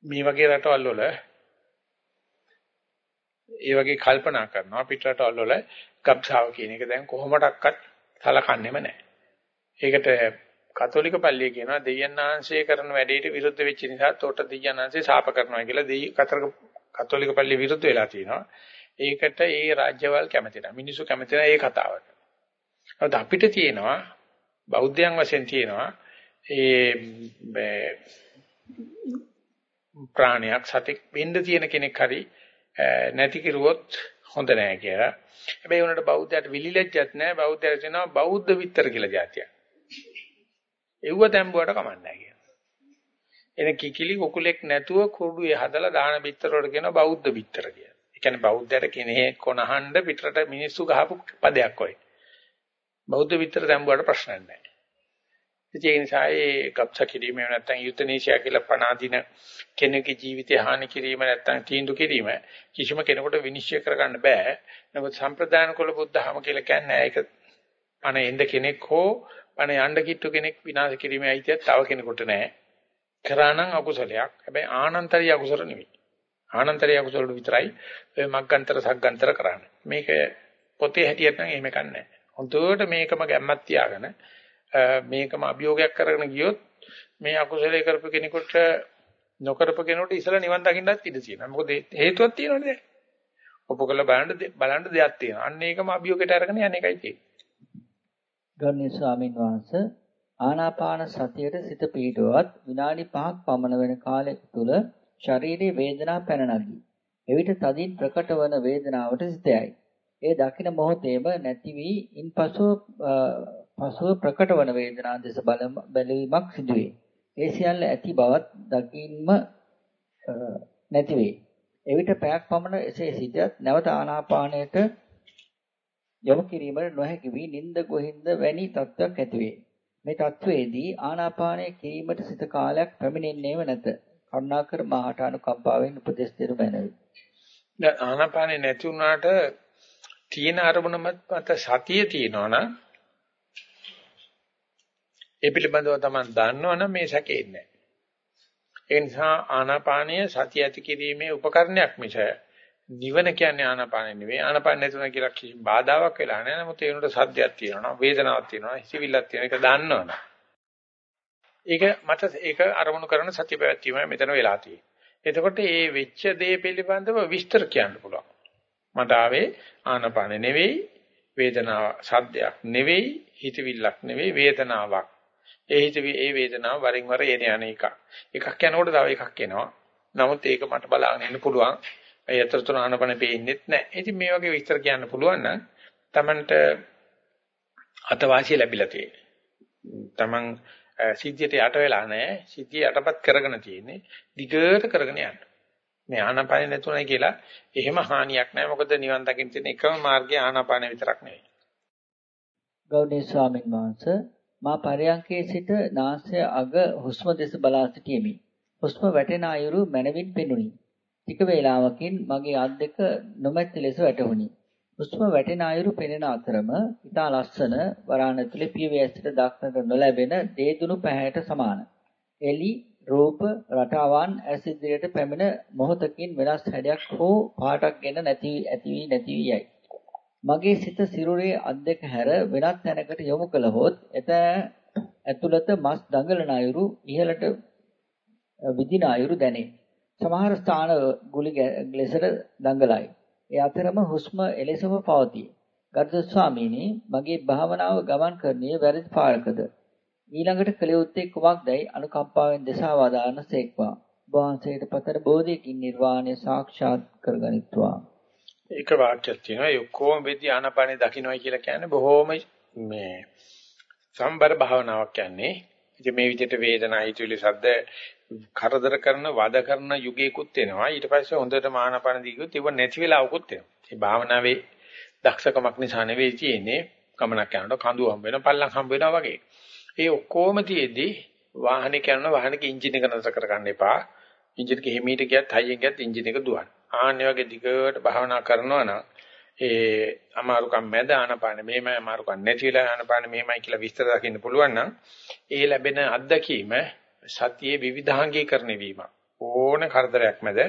මේ වගේ රටවල් වල ඒ වගේ කල්පනා කරනවා පිට රටවල් වල ගබ්සාව කියන එක දැන් කොහොමඩක්වත් සලකන්නේම නැහැ. ඒකට කතෝලික පල්ලිය කියනවා දෙයයන් ආංශය කරන වැඩේට විරුද්ධ වෙච්ච නිසා තොට දෙයයන් ආංශය ශාප කරනවා කියලා දෙයි කතරක කතෝලික පල්ලිය විරුද්ධ වෙලා තිනවා. ඒකට ඒ රාජ්‍යවල් කැමති නැහැ. මිනිස්සු කැමති නැහැ ඒ කතාවට. නමුත් අපිට තියෙනවා බෞද්ධයන් වශයෙන් තියෙනවා ඒ ප්‍රාණයක් සතෙක් වෙන්න තියෙන කෙනෙක් හරි නැති කිරුවොත් හොඳ නැහැ කියලා. හැබැයි උනට බෞද්ධයට විලිලැජ්ජත් නැහැ. බෞද්ධයට කියනවා බෞද්ධ විතර කියලා જાතියක්. එව්ව තැඹුවට කමන්නේ කියලා. එන කිකිලි කුකුලෙක් නැතුව කුඩුවේ හදලා දාන බිත්තර වල කියන බෞද්ධ බිත්තර කියලා. ඒ කියන්නේ බෞද්ධයට කෙනෙක් කොනහඬ පිටරට මිනිස්සු ගහපු පදයක් ඔය. බෞද්ධ බිත්තර තැඹුවට ප්‍රශ්නයක් නැහැ. ඒ නිසා ඒ ගබ්ස කිරීම නැත්නම් යුතනීසියා කියලා පනාදින කෙනෙකුගේ ජීවිතය හානි කිරීම නැත්නම් තීන්දුව කිරීම කිසිම කෙනෙකුට විනිශ්චය කරගන්න බෑ. නමුත් සම්ප්‍රදාන කුල බුද්ධහම කියලා කියන්නේ ඒක අන එඳ කෙනෙක් හෝ අනේ යන්න කිට්ටු කෙනෙක් විනාශ කිරීමේ අයිතියක් තව කෙනෙකුට නැහැ. කරා නම් අකුසලයක්. හැබැයි ආනන්තරිය අකුසල නෙවෙයි. ආනන්තරිය අකුසල විතරයි ඔය මග්ගන්තර සග්ගන්තර කරන්නේ. මේක පොතේ හැටියට නම් එහෙම කන්නේ නැහැ. හොඳට මේකම ගැම්මක් තියාගෙන මේකම අභියෝගයක් කරගෙන ගියොත් මේ අකුසලයේ කරපු කෙනෙකුට නොකරපු කෙනෙකුට ඉස්සලා නිවන් දකින්නත් ඉඩ තියෙනවා. මොකද හේතුවක් තියෙනවනේ. ඔප කළ බලන්න බලන්න දෙයක් තියෙනවා. අන්න ඒකම අභියෝගයට අරගෙන යන්නේ එකයි තියෙන්නේ. ගෞරවනීය ස්වාමින් වහන්සේ ආනාපාන සතියට සිත පීඩුවත් විනාඩි 5ක් පමණ වෙන කාලය තුල ශරීරයේ වේදනා පැන නගී. එවිට තදින් ප්‍රකට වන වේදනාවට සිතයයි. ඒ දකින මොහොතේම නැති වී ඉන්පසු පසුව ප්‍රකට වන වේදනා දෙස බැලීමක් සිදුවේ. ඒ සියල්ල ඇති බවත් දකින්ම නැති වේ. එවිට පැයක් පමණ එසේ සිටියත් නැවත ආනාපානයට යොමු කිරීමට නොහැකි වී නිින්ද ගොහින්ද වැනි තත්ත්වයක් ඇතිවේ. මේ තත්ත්වයේදී ආනාපානය කිරීමට සිත කාලයක් පැමිණෙන්නේව නැත. කරුණාකර මාහට අනුකම්පාවෙන් උපදෙස් දෙනු මැනවි. දැන් ආනාපානේ නැති වුණාට තියෙන අරමුණ මත සතිය තියෙනවා නම් ඒ පිළිබඳව තමයි දන්නවනම් මේ සැකෙන්නේ නැහැ. ඒ නිසා ආනාපානය සතිය ඇති කිරීමේ උපකරණයක් මිස නිවන කියන්නේ ආනාපානෙ නෙවෙයි. ආනාපාන නැතුණ කියලා කිසි බාධාවක් වෙලා නැහැ. නමුත් ඒ උනට සද්දයක් තියෙනවා, වේදනාවක් තියෙනවා, හිසිවිල්ලක් තියෙනවා. ඒක දන්නවනේ. ඒක මට ඒක අරමුණු කරන සතිය පැවැත්වීමයි මෙතන වෙලා තියෙන්නේ. එතකොට මේ වෙච්ච දේ පිළිබඳව විස්තර කියන්න පුළුවන්. මට ආවේ ආනාපානෙ නෙවෙයි, වේදනාව සද්දයක් නෙවෙයි, හිතවිල්ලක් නෙවෙයි, වේදනාවක්. ඒ හිතවි ඒ වේදනාව වරින් වර එන යන එක. එකක් යනකොට තව එකක් එනවා. නමුත් ඒක මට බලාගෙන ඉන්න පුළුවන්. ඒ අතරතුර ආනපන පේන්නේත් නැහැ. ඉතින් මේ වගේ විස්තර කියන්න පුළුවන් නම් Tamanට අතවාසිය ලැබිලා තියෙන්නේ. Taman සිද්ධියට යට වෙලා නැහැ. සිද්ධිය යටපත් කරගෙන තියෙන්නේ. දිගට කරගෙන යන්න. මේ ආනපන නැතුණයි කියලා එහෙම හානියක් නැහැ. මොකද නිවන් දකින්න තියෙන එකම මාර්ගය ආනපන විතරක් නෙවෙයි. ගෞරවනීය ස්වාමීන් වහන්සේ මා පරයන්කේ සිට නාසය අග හුස්ම දෙස බලා සිටියෙමි. හුස්ම වැටෙන අයුරු මනවින් පෙනුනි. ටික වේලාවකින් මගේ අත් දෙක නොමැති ලෙස වැටහුණි. හුස්ම වැටෙන අයුරු පෙනෙන අතරම ඉතා ලස්සන වරාණ ඇතුලේ පියවැස්සට දක්නට නොලැබෙන දේදුණු පැහැයට සමාන. එලි රූප රටාවන් ඇස් ඉදිරියට පැමිණ මොහොතකින් වෙනස් හැඩයක් හෝ පාටක් ගෙන නැති ඇති වී නැති වී යයි. මගේ සිත සිරුරේ අත් දෙක හැර වෙනත් තැනකට යොමු කළහොත් එත ඇතුළත මස් දඟලන අයුරු ඉහළට විදින අයුරු දැනේ. සමහර ස්ථාන ගුලි ලෙසට දඟලයි. ඒ අතරම හුස්ම එලෙසම පවතී. ගරුතර ස්වාමීනි මගේ භාවනාව ගමන් කරන්නේ වැරදි පාරකද? ඊළඟට කළ යුත්තේ කුමක්දයි අනුකම්පාවෙන් දෙසා වදාන සේක්වා. වහන්සේට පතර බෝධියකින් නිර්වාණය සාක්ෂාත් කරගනිත්වා. එක වාක්‍යයක් තියෙනවා ඒ ඔක්කොම වෙද්දී ආනාපානේ දකින්නයි කියලා කියන්නේ බොහොම මේ සම්බර භාවනාවක් කියන්නේ. ඉතින් මේ විදිහට වේදනා හිතුවිලි සද්ද කරදර කරන වද කරන යුගයකුත් එනවා. ඊට පස්සේ හොඳට ආනාපාන දිගුත් ඒව නැති වෙලාවකුත් එනවා. මේ භාවනාවේ දක්ෂකමක් නිසා නෙවෙයි තියෙන්නේ. ගමනක් යනකොට කඳු හම්බ වෙනවා, පල්ලම් හම්බ වෙනවා වගේ. ඒ ඔක්කොම තියේදී වාහනේ කරන වාහනක එන්ජින් එක නතර කරගන්න එපා. එන්ජින් එක හිමීට ගියත් හයියෙන් ගියත් එන්ජින් එක දුවන. ආන්නේ වගේ දිගට භාවනා කරනවා නම් ඒ අමාරුකම් මැද ආනපාන මෙහෙමයි අමාරුකම් නැති වෙලා ආනපාන මෙහෙමයි කියලා විස්තර දකින්න පුළුවන් නම් ඒ ලැබෙන අත්දැකීම සතියේ විවිධාංගීකරණය වීම ඕන කරදරයක් මැද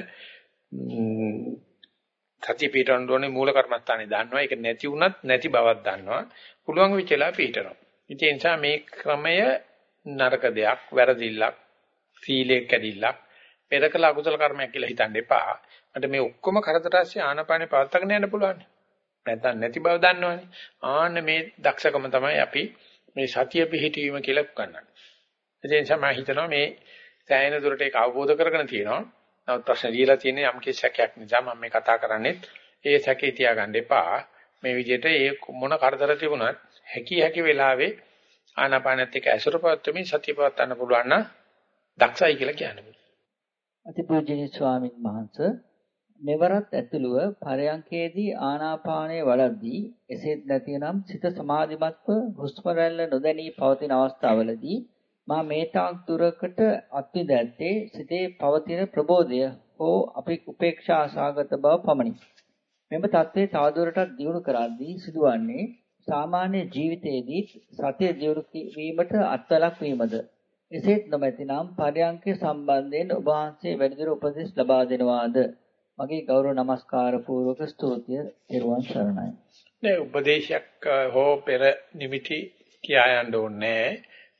සතිය පිටවන්න ඕනේ මූල කර්මස්ථානේ දන්නවා. ඒක නැති වුණත් නැති බවක් දන්නවා. පුළුවන් විචලා පිටනවා. ඉතින් ඒ නිසා මේ ක්‍රමය නරක දෙයක් වැරදිල්ලක් සීලයක් කැඩිල්ලක් පෙරකල අකුසල කර්මයක් කියලා හිතන්න එපා. මට මේ ඔක්කොම කරදරස්සේ ආනපානේ පවත්වාගෙන යන්න පුළුවන්. නැත්නම් නැති බව දන්නවනේ. ආන්න මේ දක්ෂකම තමයි අපි මේ සතිය පිහිටීම කියලා උගන්වන්නේ. ඒ නිසා මම හිතනවා මේ සෑහෙන දුරට ඒක අවබෝධ කරගෙන තියෙනවා. නමුත් ප්‍රශ්න දීලා තියෙන්නේ යම් කිසි සැකයක් නිසා මම මේ කතා කරන්නේ ඒ සැකේ තියාගන්න එපා. මේ විදිහට ඒ මොන කරදර තිබුණත් හැකි හැකි වෙලාවේ ආනාපානත් එක්ක ඇසුර පවත්වමින් සතිය පවත්වන්න පුළුවන් නම් දක්ෂයි කියලා කියන්නේ. අතිපූජනීය ස්වාමින් වහන්සේ මෙවරත් ඇතුළුව පරයන්කේදී ආනාපානය වඩද්දී එසේත් නැතිනම් සිත සමාධිමත්ව හුස්ම රැල්ල නොදැනී පවතින අවස්ථාවලදී මා මේ තාක් දුරකට අත්විඳ ඇත්තේ සිතේ පවතින ප්‍රබෝධය හෝ අපි උපේක්ෂා ආසාගත බව පමණි. මෙම தત્ත්වයේ තවදුරටත් දියුණු කරද්දී සිදුවන්නේ සාමාන්‍ය ජීවිතයේදී සතිය දියුණු වීමට අත්වලක් වීමද එසේත් නොමැතිනම් පරයන්කේ සම්බන්ධයෙන් ඔබ වහන්සේ වැඩිදුර උපදෙස් ලබා දෙනවාද මගේ ගෞරව නමස්කාර පූර්වක ස්තුතිය පෙරවන් සරණයි. නේ උපදේශයක් හෝ පෙර නිමිති කියා යන්න ඕනේ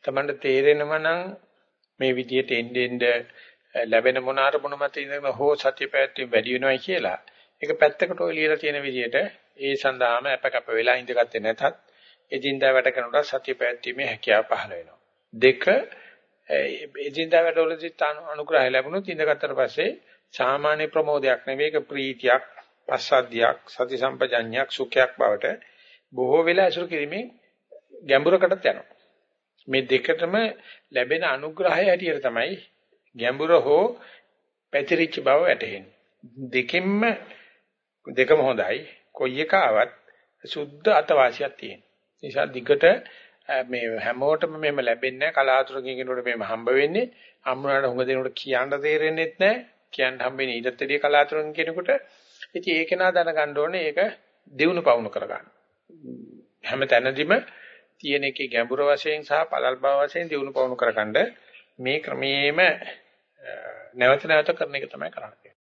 තමන්ට තේරෙනව නම් මේ විදිහට එන්නේ එන්නේ ලැබෙන මොන අරමුණ මත ඉඳගෙන හෝ සත්‍ය පැවැත්වීම වැඩි වෙනවයි කියලා. ඒක පැත්තකට ඔය ලියලා තියෙන විදිහට ඒ සඳහාම අපකප වෙලා ඉඳගත්තේ නැතත් එදින්දා වැඩ කරනකොට සත්‍ය පැවැත්වීමේ හැකියාව පහළ වෙනවා. දෙක එදින්දා වැඩවලදී අනුග්‍රහය ලැබුණොත් ඉඳගත්තට පස්සේ සාමාන්‍ය ප්‍රමෝදයක් නෙවෙයි ඒක ප්‍රීතියක් පස්සද්ධියක් සති සම්පජඤ්ඤයක් සුඛයක් බවට බොහෝ වෙලා අසුරු කිරීමෙන් ගැඹුරකටත් යනවා. මේ දෙකටම ලැබෙන අනුග්‍රහය හැටියට තමයි ගැඹුර හෝ පැතිරිච්ච බව වැටහෙන්නේ. දෙකෙන්ම දෙකම හොඳයි. කොයි එක ආවත් සුද්ධ අතවාසියක් තියෙන. නිසා දිගට මේ හැමෝටම මෙහෙම ලැබෙන්නේ නැහැ. කලාතුරකින් කෙනෙකුට මෙහෙම හම්බ වෙන්නේ. හම්බුනාට හුඟ දෙනෙකුට කියන්න තේරෙන්නේ නැහැ. කියන්න හම්බෙන්නේ ඊටත් වැඩිය කලාතුරකින් කෙනෙකුට. ඉතින් ඒක නා දැනගන්න ඕනේ ඒක දිනු පවුණු කරගන්න. හැම තැනදීම තියෙන එකේ ගැඹුර වශයෙන් සහ පළල් බව වශයෙන් දිනු පවුණු කරගන්න මේ ක්‍රමයේම නැවත නැවත කරන එක තමයි කරන්නේ.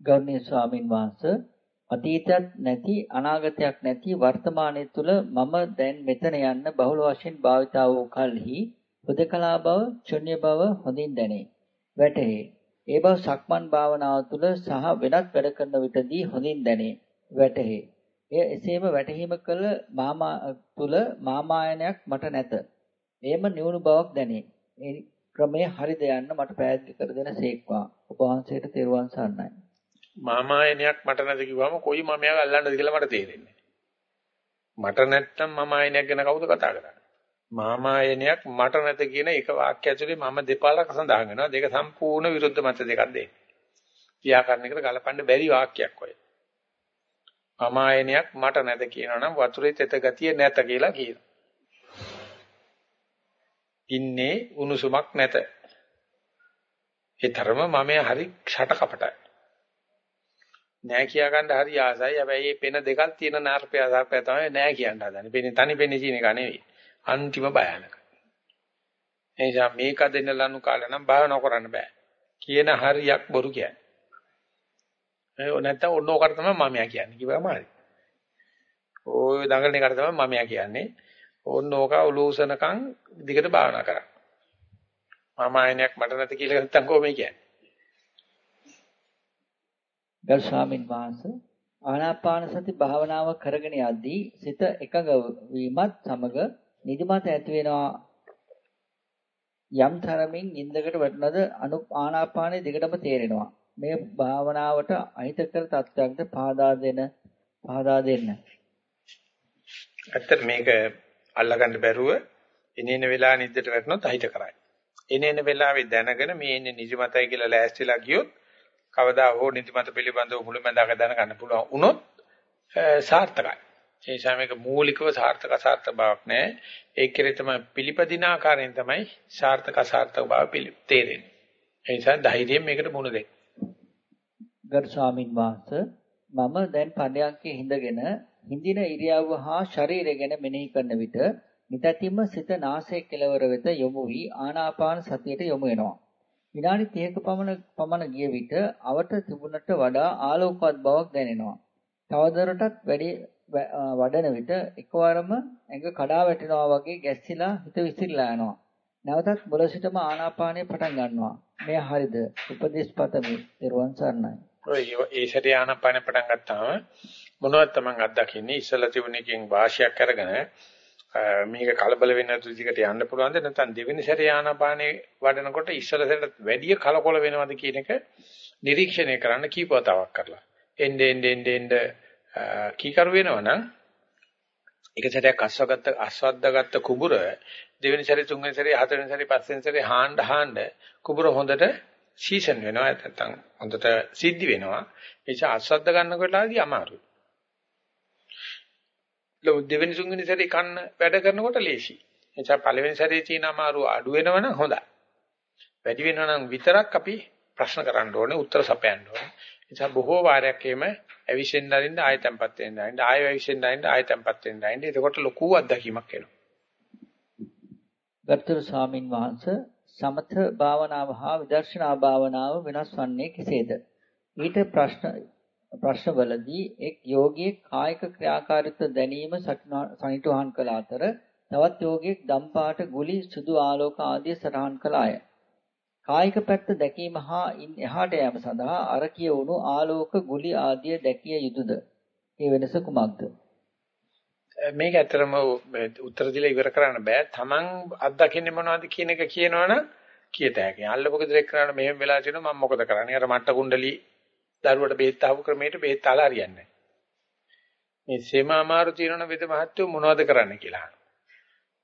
ගෞරවනීය ස්වාමින් වහන්සේ අතීතයක් නැති අනාගතයක් නැති වර්තමානයේ තුල මම දැන් මෙතන යන්න බහුල වශයෙන් භාවිතා වූ කලෙහි හුදකලා බව, ශුන්‍ය බව හොඳින් දැනේ. වැටහේ. ඒ බව සක්මන් භාවනාව තුල සහ වෙනත් වැඩ කරන විටදී හොඳින් දැනේ. වැටහේ. එය එසේම වැටහීම කළ මාමා තුල මාමායනයක් මට නැත. එයම නිවුණු බවක් දැනේ. ඒ ක්‍රමය හරිද යන්න මට පැහැදිලි කර දෙන සේක්වා. ඔබ වහන්සේට තෙරුවන් සරණයි. මාමායනයක් මට නැද කිව්වම කොයි මමයාව අල්ලන්නද කියලා මට තේරෙන්නේ මට නැත්තම් මාමායනයක් ගැන කවුද කතා කරන්නේ මාමායනයක් මට නැත කියන එක වාක්‍ය ඇතුලේ මම දෙපාරක් සඳහන් වෙනවා දෙක සම්පූර්ණ විරුද්ධ මත දෙකක් දෙන්නේ ව්‍යාකරණයකට ගලපන්න බැරි වාක්‍යයක් ඔය මාමායනයක් මට නැත කියනවා නම් වතුරේ තෙත ගතිය නැත කියලා කියනවා ඉන්නේ උණුසුමක් නැත ඒ තරම මම හරි ෂට කපටයි නෑ කියා ගන්න හරි ආසයි. හැබැයි මේ පෙන දෙකක් තියෙන නාර්පය සර්පය තමයි නෑ කියන්න හදන්නේ. පෙන තනි පෙන කියන එක නෙවෙයි. අන්තිම භයානක. එනිසා මේක දෙන්න ලනු කාලේ නම් භාවනා කරන්න බෑ. කියන හරියක් බොරු කියන්නේ. ඒ නැත්තම් ඔන්න ඕකට තමයි මමයා කියන්නේ. කිව්වම හරි. ඔය දඟලන එකට තමයි මමයා කියන්නේ. ඕන්න ඕක උලූසනකම් දිගට භාවනා කරා. මම ආයනයක් මට නැති කියලා නැත්තම් කොහොමද කියන්නේ? ගරු ස්වාමින් වහන්සේ ආනාපාන සති භාවනාව කරගෙන යද්දී සිත එකඟ වීමත් සමග නිදිමත ඇති වෙනවා යම් තරමින් නින්දකට වැටුණද අනු ආනාපානයේ දිගටම තේරෙනවා මේ භාවනාවට අහිතකර තත්ත්වයක්ද පාදා දෙන පාදා දෙන්න ඇත්තට මේක අල්ලගන්න බැරුව එනේන වෙලාව නිද්දට වැටුණොත් අහිත කරයි එනේන වෙලාවේ දැනගෙන මේ ඉන්නේ නිදිමතයි කියලා ලෑස්තිලා ගියොත් කවදා හෝ නිදිමත පිළිබඳව මුලැමැදාක දැනගන්න පුළුවන් වුණොත් සාර්ථකයි. ඒ නිසා මේක මූලිකව සාර්ථක අසාර්ථක බවක් නැහැ. ඒක කෙරේ තමයි පිළිපදින ආකාරයෙන් තමයි සාර්ථක අසාර්ථක බව තේරෙන්නේ. ඒ නිසා ධෛර්යයෙන් මේකට මුහුණ දෙන්න. ගරු ස්වාමින් වහන්සේ මම දැන් පඩයන්කේ හිඳගෙන හිඳින ඉරියව්ව හා ශරීරය ගැන මෙනෙහි කරන විට නිතැතිම්ම සිත නාසයේ කෙළවර වෙත යොමු වී ආනාපාන සතියට යොමු වෙනවා. විනාඩි 30ක පමණ පමණ ගිය විට අවට තිබුණට වඩා ආලෝකවත් බවක් දැනෙනවා. තවදුරටත් වැඩි වඩන විට එකවරම ඇඟ කඩා වැටෙනවා වගේ ගැස්සිලා හිත විසිරලා යනවා. නැවතත් බොල සිටම ආනාපානය පටන් ගන්නවා. මෙය හරිද? උපදේශ පතමි. ත්වන් සරණයි. ඔය ඒ සැරේ ආනාපානය පටන් ගත්තාම මොනවද තමන් අත්දකින්නේ? ඉස්සලා තිබුණ එකෙන් වාසියක් අරගෙන මේක කලබල වෙන්නේ නැතු විදිහට යන්න පුළුවන්ද නැත්නම් දෙවෙනි සැරේ ආනාපානේ වඩනකොට ඉස්සලසට වැඩි කලකොල වෙනවද කියන එක නිරීක්ෂණය කරන්න කීපවතාවක් කරලා එnde end end end කීකරු වෙනවනම් එක සැරයක් අස්වගත්ත අස්වද්දාගත්ත කුඹුර දෙවෙනි සැරේ තුන්වෙනි සැරේ හතරවෙනි සැරේ පස්වෙනි සැරේ හාන්න හාන්න කුඹුර හොඳට සීසන් වෙනවා නැත්නම් හොඳට සිද්ධි වෙනවා ඒ නිසා අස්වද්ද ගන්නකොටදී අමාරුයි දෙවෙනි තුන්වෙනි සැරේ කන්න වැඩ කරනකොට ලේසි. එනිසා පළවෙනි සැරේ තියෙන අමාරු අඩු වෙනවනම් හොඳයි. වැඩි වෙනවනම් විතරක් අපි ප්‍රශ්න කරන්න ඕනේ උත්තර සපයන්න ඕනේ. නිසා බොහෝ වාරයක් එහෙම ඇවිසෙන්න අරින්න ආය තැම්පත් වෙන්න අරින්න ආය ඇවිසෙන්න අරින්න ආය තැම්පත් වෙන්න අරින්න එතකොට ලොකු අත්දැකීමක් එනවා. ගරුතර ස්වාමින් වහන්සේ සමථ භාවනාව හා විදර්ශනා භාවනාව වෙනස් වන්නේ කෙසේද? ඊට ප්‍රශ්න ප්‍රශ්නවලදී එක් යෝගියෙක් කායික ක්‍රියාකාරීත්ව දැනීම සනිටුහන් කළ අතර තවත් යෝගියෙක් දම්පාට ගුලි සුදු ආලෝක ආදී සටහන් කළාය. කායික පැත්ත දැකීම හා ඉන් එහාට යාම සඳහා අර කියවුණු ආලෝක ගුලි ආදී දැකිය යුතුයද? මේ වෙනස කුමක්ද? මේක ඇත්තටම උත්තර දීලා ඉවර කරන්න බෑ. Taman අත්දකින්නේ මොනවද කියන එක කියනවනම් කියත හැකියි. අල්ලපොක දෙයක් කරන්න මෙහෙම වෙලා තියෙනවා මම මොකද කරන්නේ? අර මට්ට කුණ්ඩලී දරුවට බෙහෙත් ආපු ක්‍රමයට බෙහෙත් ආලා හරියන්නේ මේ සෙම අමාරු තියෙනවන වෙද මහත්තයෝ මොනවද කරන්න කියලා.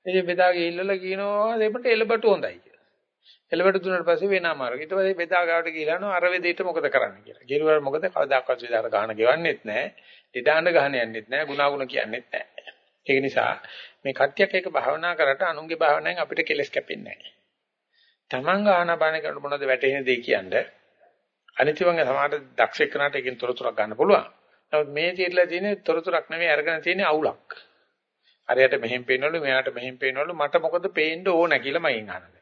ඉතින් බෙදාගේ ඉල්ලලා කියනවා දෙපට එලබට හොඳයි කියලා. එළවට දුන්නාට පස්සේ වෙන අමාරුයි. ඊට පස්සේ බෙදා ගාවට ගිහලා යනවා අර වෙදේට මොකද කරන්න කියලා. ගිරුවාට මොකද කවදාකවත් විදාර ගහන ගෙවන්නෙත් නැහැ. දෙදාන්න ගහන යන්නෙත් නැහැ. ගුණාගුණ කියන්නෙත් නැහැ. ඒක නිසා මේ කට්ටියක් එක භාවනා කරට අනුන්ගේ භාවනාවෙන් අපිට කෙලස් කැපෙන්නේ නැහැ. Taman ආනාපාන කරනකොට මොනවද වැටෙන දේ කියන්නේ? අනිතිවංග සමාහට දක්ෂ එක්කනට එකෙන් තොරතුරක් ගන්න පුළුවන්. නමුත් මේ තීරලා තියෙන තොරතුරක් නෙවෙයි අරගෙන තියෙන අවුලක්. අරයට මෙහෙම පේනවලු මෙයාට මෙහෙම පේනවලු මට මොකද පේන්න ඕන කියලා මයින් අහනවා.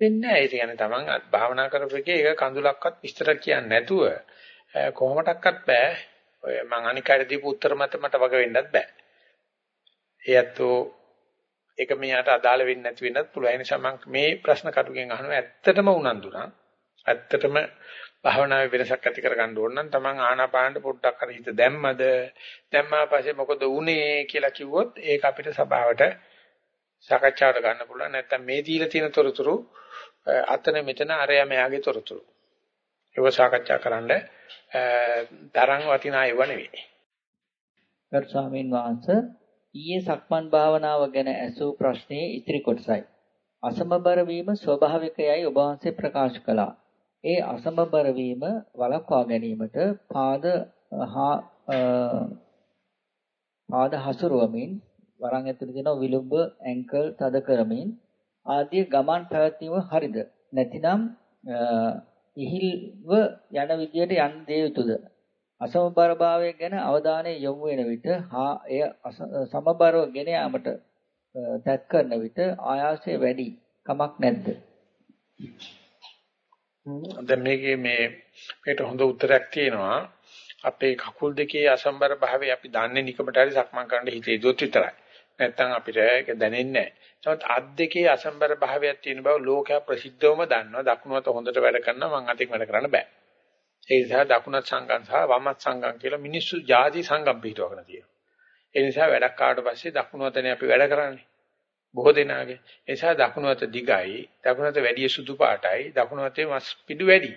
වෙන්නේ නැහැ. ඒ කියන්නේ Taman භාවනා කරපු එකේ ඒක කඳුලක්වත් විස්තර කියන්නේ නැතුව කොහොමඩක්වත් බෑ. ඔය මං අනිකාට දීපු උත්තර මත මට වග වෙන්නත් බෑ. ඒයත්ෝ ඒක මෙයාට අදාළ වෙන්නේ නැති වෙන්නත් පුළුවන්. ඒ නිසා මම මේ ප්‍රශ්න කටුගෙන් අහනවා ඇත්තටම උනන්දු නම් ඇත්තටම භාවනාවේ වෙනසක් ඇති කරගන්න ඕන නම් Taman ආනාපානට පොඩ්ඩක් හරි හිත දැම්මද දැම්මා පස්සේ මොකද උනේ කියලා කිව්වොත් ඒක අපිට සභාවට සාකච්ඡාවට ගන්න පුළුවන්. නැත්තම් මේ දීලා තියෙන තොරතුරු අතන මෙතන අරයා මෙයාගේ තොරතුරු. ඒක සාකච්ඡා කරන්න තරම් වටිනා ඒවා නෙවෙයි. ගරු ස්වාමීන් වහන්සේ ඊයේ සක්මන් භාවනාව ගැන ඇසූ ප්‍රශ්නයේ ඉතිරි කොටසයි. අසමබර වීම ස්වභාවිකයයි ඔබ වහන්සේ ප්‍රකාශ කළා. ඒ අසමබර වීම වළක්වා ගැනීමට පාද හා පාද හසුරුවමින් වරන් ඇතුළේ තියෙන විලුඹ ඇන්කල් තද කරමින් ආදී ගමන් පැවැත්වීම හරිද? නැතිනම් ඉහිල්ව යන විදියට යන්න දිය යුතුද? අසමබරභාවය ගැන අවධානය යොමු වෙන විට හා එය සමබරව ගෙන යාමට තැත් කරන විට ආයාසය වැඩි කමක් නැද්ද? දැන් මේකේ මේ මේකට හොඳ උත්තරයක් තියෙනවා. අපේ කකුල් දෙකේ අසම්බර භාවය අපි දන්නේ නිකමට හරි සක්මන් කරන්න හිතේ දොත් විතරයි. නැත්තම් අපිට ඒක දැනෙන්නේ නැහැ. නමුත් අත් දෙකේ අසම්බර භාවයක් තියෙන බව ලෝකයා ප්‍රසිද්ධවම දන්නවා. දකුණුවත හොඳට වැඩ කරනවා මං අතින් වැඩ කරන්න බෑ. ඒ නිසා දකුණත් සංගම් සහ වමත් සංගම් කියලා මිනිස්සු ಜಾති සංගම් පිටවගෙන තියෙනවා. ඒ නිසා වැඩක් ආවට පස්සේ දකුණුවතනේ අපි වැඩ කරන්නේ. බොහෝ දෙනාගේ. ඒ නිසා දකුණුවත දිගයි, දකුණුවත වැඩි සුදු පාටයි, දකුණුවතේ මස් පිඩු වැඩි.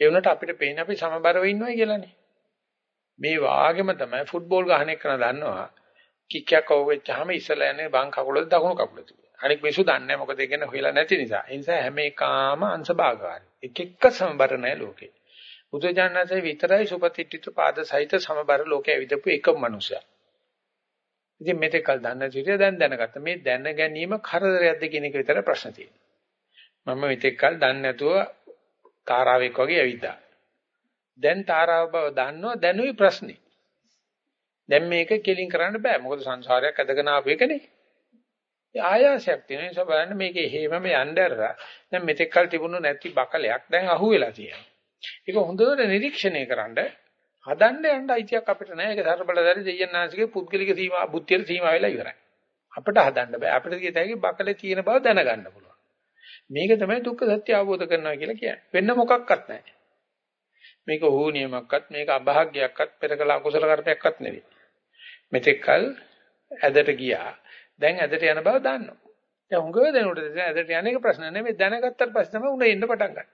ඒ වුණාට අපිට පේන්නේ අපි සමබරව ඉන්නවා කියලානේ. මේ වාගෙම තමයි ෆුට්බෝල් ගහන එක දන්නවා. කික්කයක් අවුෙච්චාම ඉස්සලා යන්නේ වම් කකුලද දකුණු කකුලද කියලා. අනික මිනිස්සු දන්නේ නැහැ මොකද ඒක ගැන හොයලා නැති නිසා. ඒ නිසා හැම එකාම අංශභාගාරයි. එක එක සමබර නැහැ ලෝකේ. බුදුජානනාථේ විතරයි සුපතිට්ඨිත පාද සහිත සමබර ලෝකයේ විදපු එකම මනුස්සයා. ඉතින් මෙතෙක් කල දන්නේ නැති දැන් දැනගත්ත. මේ දැන ගැනීම කරදරයක්ද කියන එක විතර ප්‍රශ්න තියෙනවා. මම මෙතෙක් කල දන්නේ නැතුව තාරාවෙක් වගේ ඇවිද්දා. දැන් තාරාව බව දන්නවා දැනුයි ප්‍රශ්නේ. දැන් මේක කෙලින් කරන්න බෑ. මොකද සංසාරයක් ඇදගෙන ආපු එකනේ. ඒ ආයාසයක් තියෙන නිසා බලන්න මේකේ හේමම යන්න ඇරලා දැන් මෙතෙක් කල තිබුණු නැති බකලයක් දැන් අහුවෙලා තියෙනවා. ඒක හොඳට නිරීක්ෂණය කරන්න හදන්න යන්න අයිතියක් අපිට නැහැ. ඒක සර්බලදාරි දෙයයන්ාංශගේ පුද්ගලික සීමා බුද්ධියට සීමා වෙලා ඉවරයි. අපිට හදන්න බෑ. අපිට කියතයි බකලේ තියෙන බව දැනගන්න පුළුවන්. මේක තමයි දුක්ඛ සත්‍ය අවබෝධ කරනවා කියලා කියන්නේ. වෙන මොකක්වත් නැහැ. මේක හෝ නියමයක්වත් මේක අභාග්‍යයක්වත් පෙරකලා අකුසල කර්මයක්වත් නෙවෙයි. මෙතෙක්කල් ඇදට ගියා. දැන් ඇදට යන බව දන්නවා. දැන් හුඟව දෙනකොට දැන් ඇදට යන එක ප්‍රශ්න නෙමෙයි දැනගත්තට පස්සේ තමයි උන එන්න පටන් ගන්න.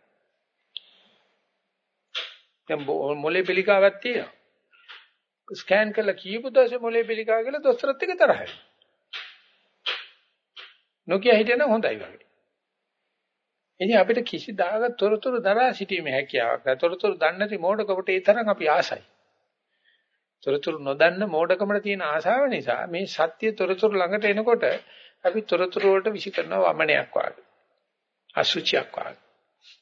දැන් මොලේ පිළිකාවක් තියෙනවා. ස්කෑන් කරලා කියපු දවසේ මොලේ පිළිකාව කියලා දොස්තරත් එක්ක තරහයි. නොකිය හිටියනම් හොඳයි වගේ. ඉතින් අපිට කිසි දාග තොරතුරු දරා සිටීමේ හැකියාවක් නැහැ. තොරතුරු දන්නේ නැති මෝඩකමට ඒ තරම් අපි ආසයි. තොරතුරු නොදන්න මෝඩකමට තියෙන ආසාව නිසා මේ සත්‍ය තොරතුරු ළඟට එනකොට අපි තොරතුරු වලට විසි කරන වමනයක් වාගේ. අසුචියක් වාගේ.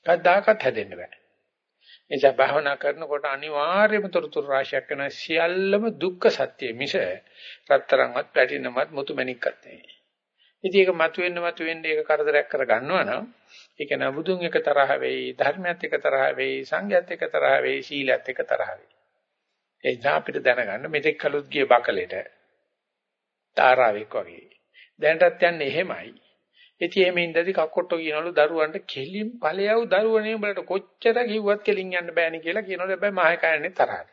කවදාකවත් හැදෙන්න බෑ. එනිසා භාවනා කරනකොට අනිවාර්යයෙන්ම තොරතුරු රාශියක් වෙන සියල්ලම දුක්ඛ සත්‍ය මිස රත්තරන්වත් පැටිනමත් මුතුමැණික්වත් නෙවෙයි. ඉතින් ඒක මතුවෙන්න මතුවෙන්න ඒක කරදරයක් කර ගන්නවා නම් ඒක නබුදුන් එක තරහ වෙයි ධර්මයත් එක තරහ වෙයි සංඝයත් එක තරහ වෙයි සීලයත් එක තරහ වෙයි. ඒ නිසා අපිට දැනගන්න මෙතෙක් කලුත් ගිය බකලෙට තාරාවෙක් වගේ. දැනටත් යන්නේ එහෙමයි. ඉතින් එහෙම ඉඳදී කක්කොට්ටෝ කියනවලු දරුවන්ට කෙලින් ඵලයව දරුවනේ උඹලට කොච්චර කිව්වත් කෙලින් යන්න බෑනේ කියලා කියනවලු හැබැයි මහේ කයන්නේ තරහට.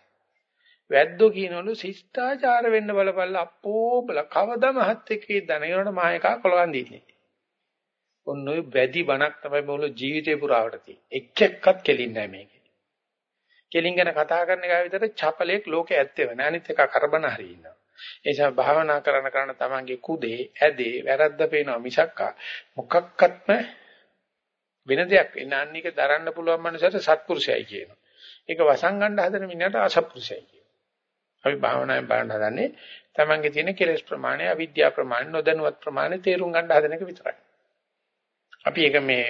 වැද්දෝ කියනවලු ශිෂ්ටාචාර වෙන්න බලපල්ලා අප්පෝ බල කවදා මහත් එක්කේ දනේනට මහේ කා කොලගන් දීන්නේ. ඔන්න ඔය වැඩි බණක් තමයි මොළු ජීවිතේ පුරාවට තියෙන්නේ. එක් එක්කත් කෙලින් නැහැ මේකේ. කෙලින් ගැන කතා කරන එක විතර චපලයක් ලෝකේ ඇත්තේ නැහැ. අනිත් එක කරබන හරි ඉන්නවා. ඒ නිසා භාවනා කරන කරන තමන්ගේ කුදේ ඇදේ වැරද්ද පේනවා මිසක්කා මොකක්වත්ම වෙන දෙයක් වෙන අන්නේක දරන්න පුළුවන් මනුස්සයට සත්පුරුෂයයි කියනවා. ඒක වසංගණ්ඩ හදන මිනිහට අසත්පුරුෂයයි කියනවා. අපි භාවනාවෙන් බලන්න හදන්නේ තමන්ගේ තියෙන කෙලෙස් ප්‍රමාණය, අවිද්‍යා ප්‍රමාණය, නොදැනුවත් ප්‍රමාණය තේරුම් ගන්න හදන එක විතරයි. අපි ඒක මේ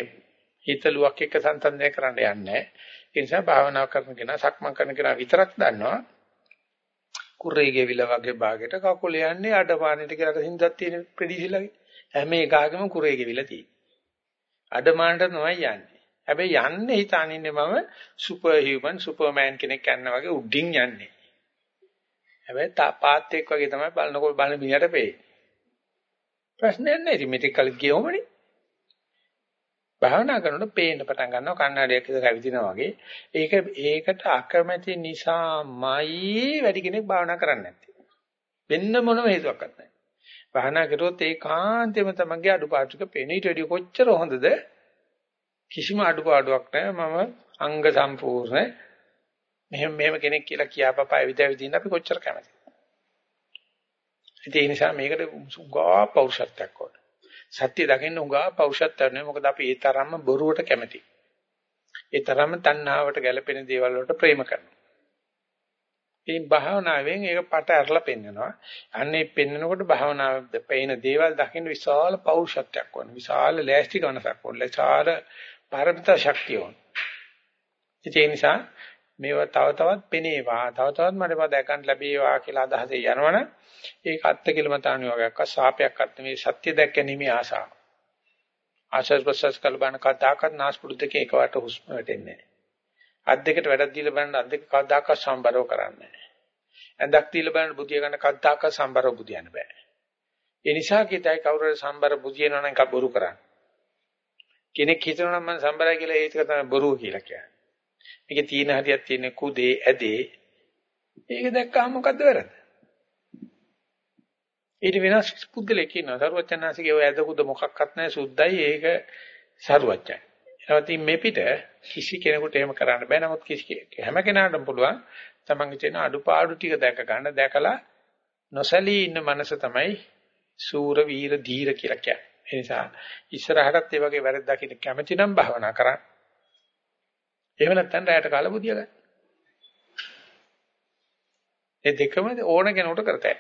හිතලුවක් එක්ක සංසන්දනය කරන්න යන්නේ නැහැ. ඒ නිසා භාවනා කරන කෙනා, සක්මන් කරන කෙනා විතරක් දන්නවා. කුරේ ගෙවිල වගේ භාගයට කකුල යන්නේ අඩපාණිට කියලා හින්දක් තියෙන ප්‍රෙඩිසිලගේ. හැම එකකම කුරේ ගෙවිලා තියෙන්නේ. අඩමානට නොයි යන්නේ. හැබැයි යන්නේ හිතාන ඉන්නේ මම සුපර් හියුමන් සුපර්මෑන් කෙනෙක් යනවා වගේ උඩින් යන්නේ. හැබැයි තාපාත් එක් වගේ තමයි බලනකොට බලන මිනිහට පෙයි. ප්‍රශ්නයක් නැහැ. ඉතින් මෙතෙක් කල් ගියොමනේ. භාවනා කරනකොට පේන්න පටන් ගන්නවා කන්නඩියක් ඉස්සර ඇවිදිනා වගේ. ඒක ඒකට අකමැති නිසාමයි වැඩි කෙනෙක් භාවනා කරන්නේ නැත්තේ. වෙන්න මොනම හේතුවක්වත් නැහැ. භාවනා කරොත් ඒකාන්තෙම තමන්ගේ අඩුපාඩුක පේන ඊට වැඩි කොච්චර හොඳද? කිසිම අඩුපාඩුවක් නැහැ. මම අංග සම්පූර්ණ මෙහෙම මෙහෙම කෙනෙක් කියලා කියාපපා ඇවිදවිදින්න අපි කොච්චර කැමතිද? ඒ නිසා මේකට සුගා පෞරුෂත්වයක් ඕන. සත්‍ය දකින්න උගා පෞරුෂත්වයක් නෙවෙයි මොකද අපි ඒ තරම්ම බොරුවට කැමති. ඒ තරම්ම තණ්හාවට ගැළපෙන දේවල් වලට ප්‍රේම කරනවා. ඉතින් භාවනාවෙන් ඒක පට ඇරලා පෙන්නනවා. අන්නේ පෙන්නකොට භාවනාව පේන දේවල් දකින්න විශාල පෞරුෂත්වයක් ඕන. විශාල ලෑස්ති ගන්නසක් ඕන. විශාල පාරමිතා ශක්තිය ඕන. ඒ නිසා මේවා තව තවත් පෙනේවා. තව තවත් මට දැකන්න ලැබේවා කියලා අදහසේ යනවනම් ඒක අත්ති කිලමතාණු වගේක් අසාපයක් අත් මේ සත්‍ය දැක්කීමේ ආසාව. ආශස් ප්‍රසස් කල්බන කතාකත් නාස්පුඩු දෙක එකවට හුස්ම වැටෙන්නේ අත් දෙකට වැඩක් දීලා බලන්න අත් දෙක කවදාකවත් සම්බරව කරන්නේ ඇඳක් දීලා බලන්න බුදිය ගන්න කවදාකවත් සම්බරව බුදියන්න බෑ. ඒ නිසා කිතයි කවුරු හරි සම්බර බුදියනවා නම් කබරු කරන්නේ. කෙනෙක් හිතනවා නම් මම සම්බරයි කියලා ඒක තමයි බොරුව කියලා කියන්නේ. මේකේ තියෙන හරියක් තියෙන කුදේ ඇදේ ඒක දැක්කම මොකද්ද වැරද්ද? ඊට වෙනස් පුද්ගලෙක් ඉන්නවා. සරුවචනාසිකේ ඔය ඇද කුද මොකක්වත් නැහැ සුද්ධයි ඒක සරුවචයි. ඒවතින් මේ පිට කිසි කෙනෙකුට එහෙම කරන්න බෑ. නමුත් කිසි හැම කෙනාටම පුළුවන් තමන්ගේ තියෙන අඩුපාඩු ටික දැක ගන්න දැකලා නොසලී ඉන්න මනස තමයි සූර වීර ධීර කියලා කියන්නේ. ඒ නිසා ඉස්සරහටත් ඒ වගේ වැරද්දක් දකින්න කැමති නම් භාවනා කරන්න. එහෙම නැත්නම් රැයට කාලා බුදිය ගන්න. ඒ දෙකම ඕන කෙනෙකුට කරතයි.